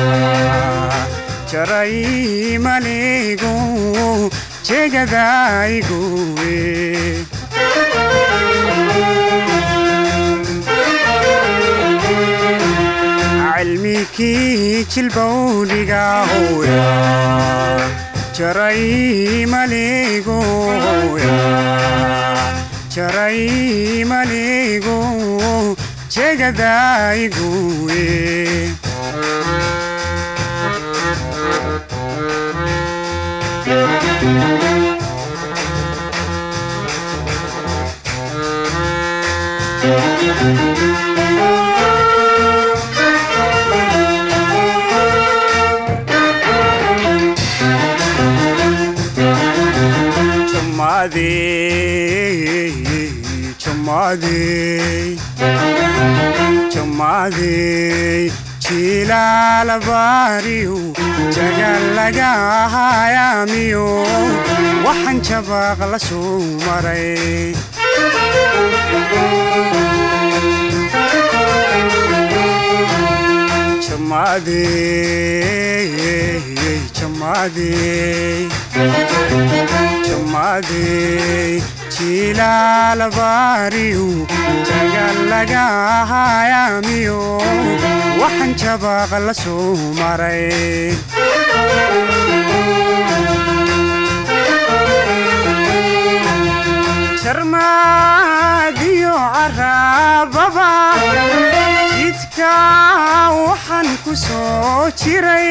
Speaker 26: jaray maligu jegadayguwe cilmikii jilbowdhiga hooya jaray maligu jaray maligu jegadayguwe jumaadey jilaalabaariyu jagalaga hayaamiyo waxaan jabaaq la soo maray jumaadey jilaalabaariyu jagalaga hayaamiyo waxaan jabaaq caraababa jidka waxaan ku soo jiray.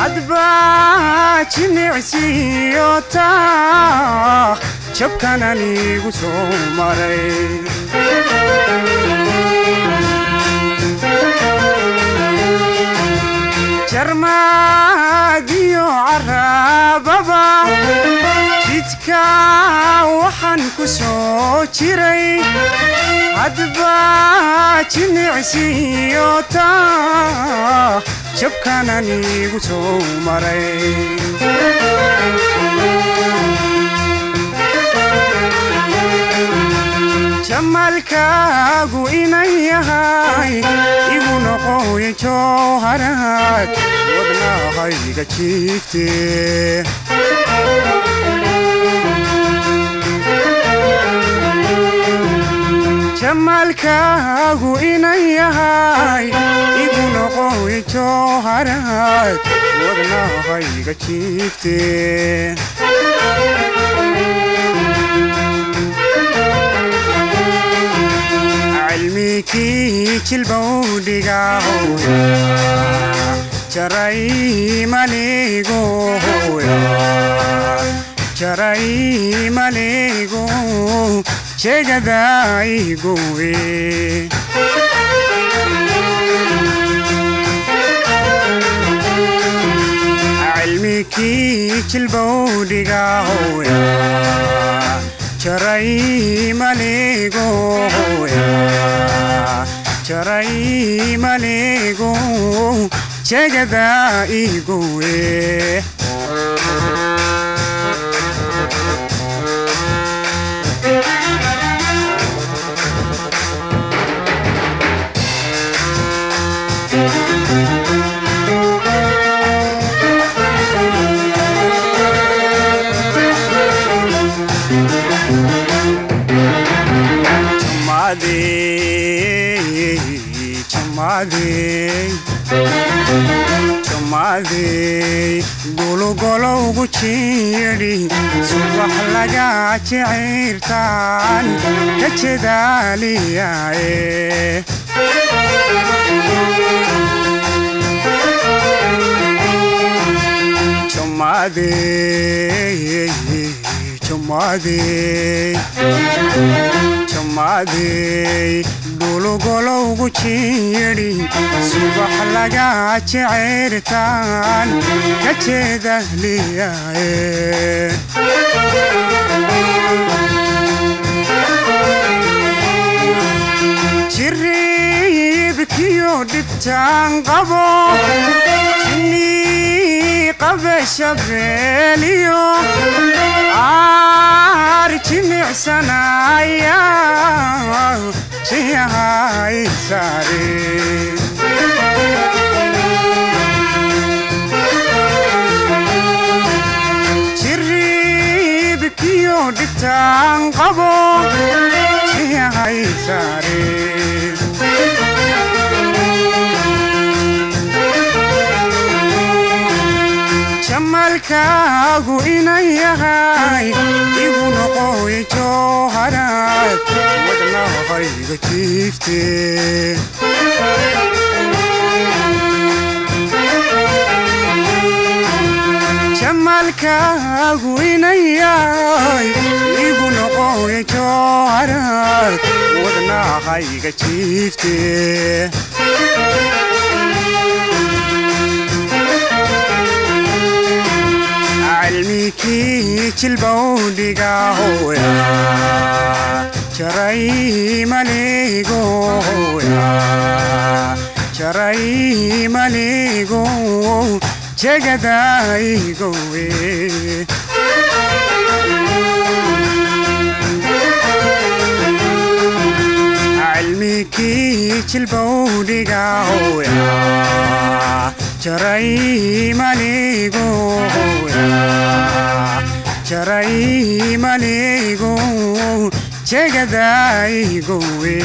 Speaker 26: Hadbaa jimicsiyo taa jabkanan igu soo maray. Jarmaadiyo caraababa jidka waxaan ku soo jiray. Hadbaa jimicsiyo taa jabkanan igu soo maray. Jamalkaagu inan yahay igu noqoya jowharaad wadnahayga jiifte jamalkaagu inan yahay igu noqoya jowharaad wadnahayga jiifte cilmikii maligu jaray maligu jegadayguwe cilmikii jilbowdhiga hooya jaray maligu hooya jaray maligu jumaadey jumaadey gulugolowgu jiidhi subax laga jiciirtaan ka jedaaliyaaye jumaadey gulugolowgu jiidhi subax laga jiciirtaan ka jedaaliyaaye jiribkiyo dhibtaan qabo jiyahay saare jiribkiyo dhibtaan qabo jiyahay saare jamalkaagu inan yahay igu noqoy jooharaad. Wadnahayga jiifte jamalkaagu inan yahay igu noqoy jooharaad. Wadnahayga jiifte cilmikii jilbowdhiga hooya jaray maligo hooya jaray maligo jegadaygowe cilmikii jilbowdhiga hooya jaray maligo jegadaygowe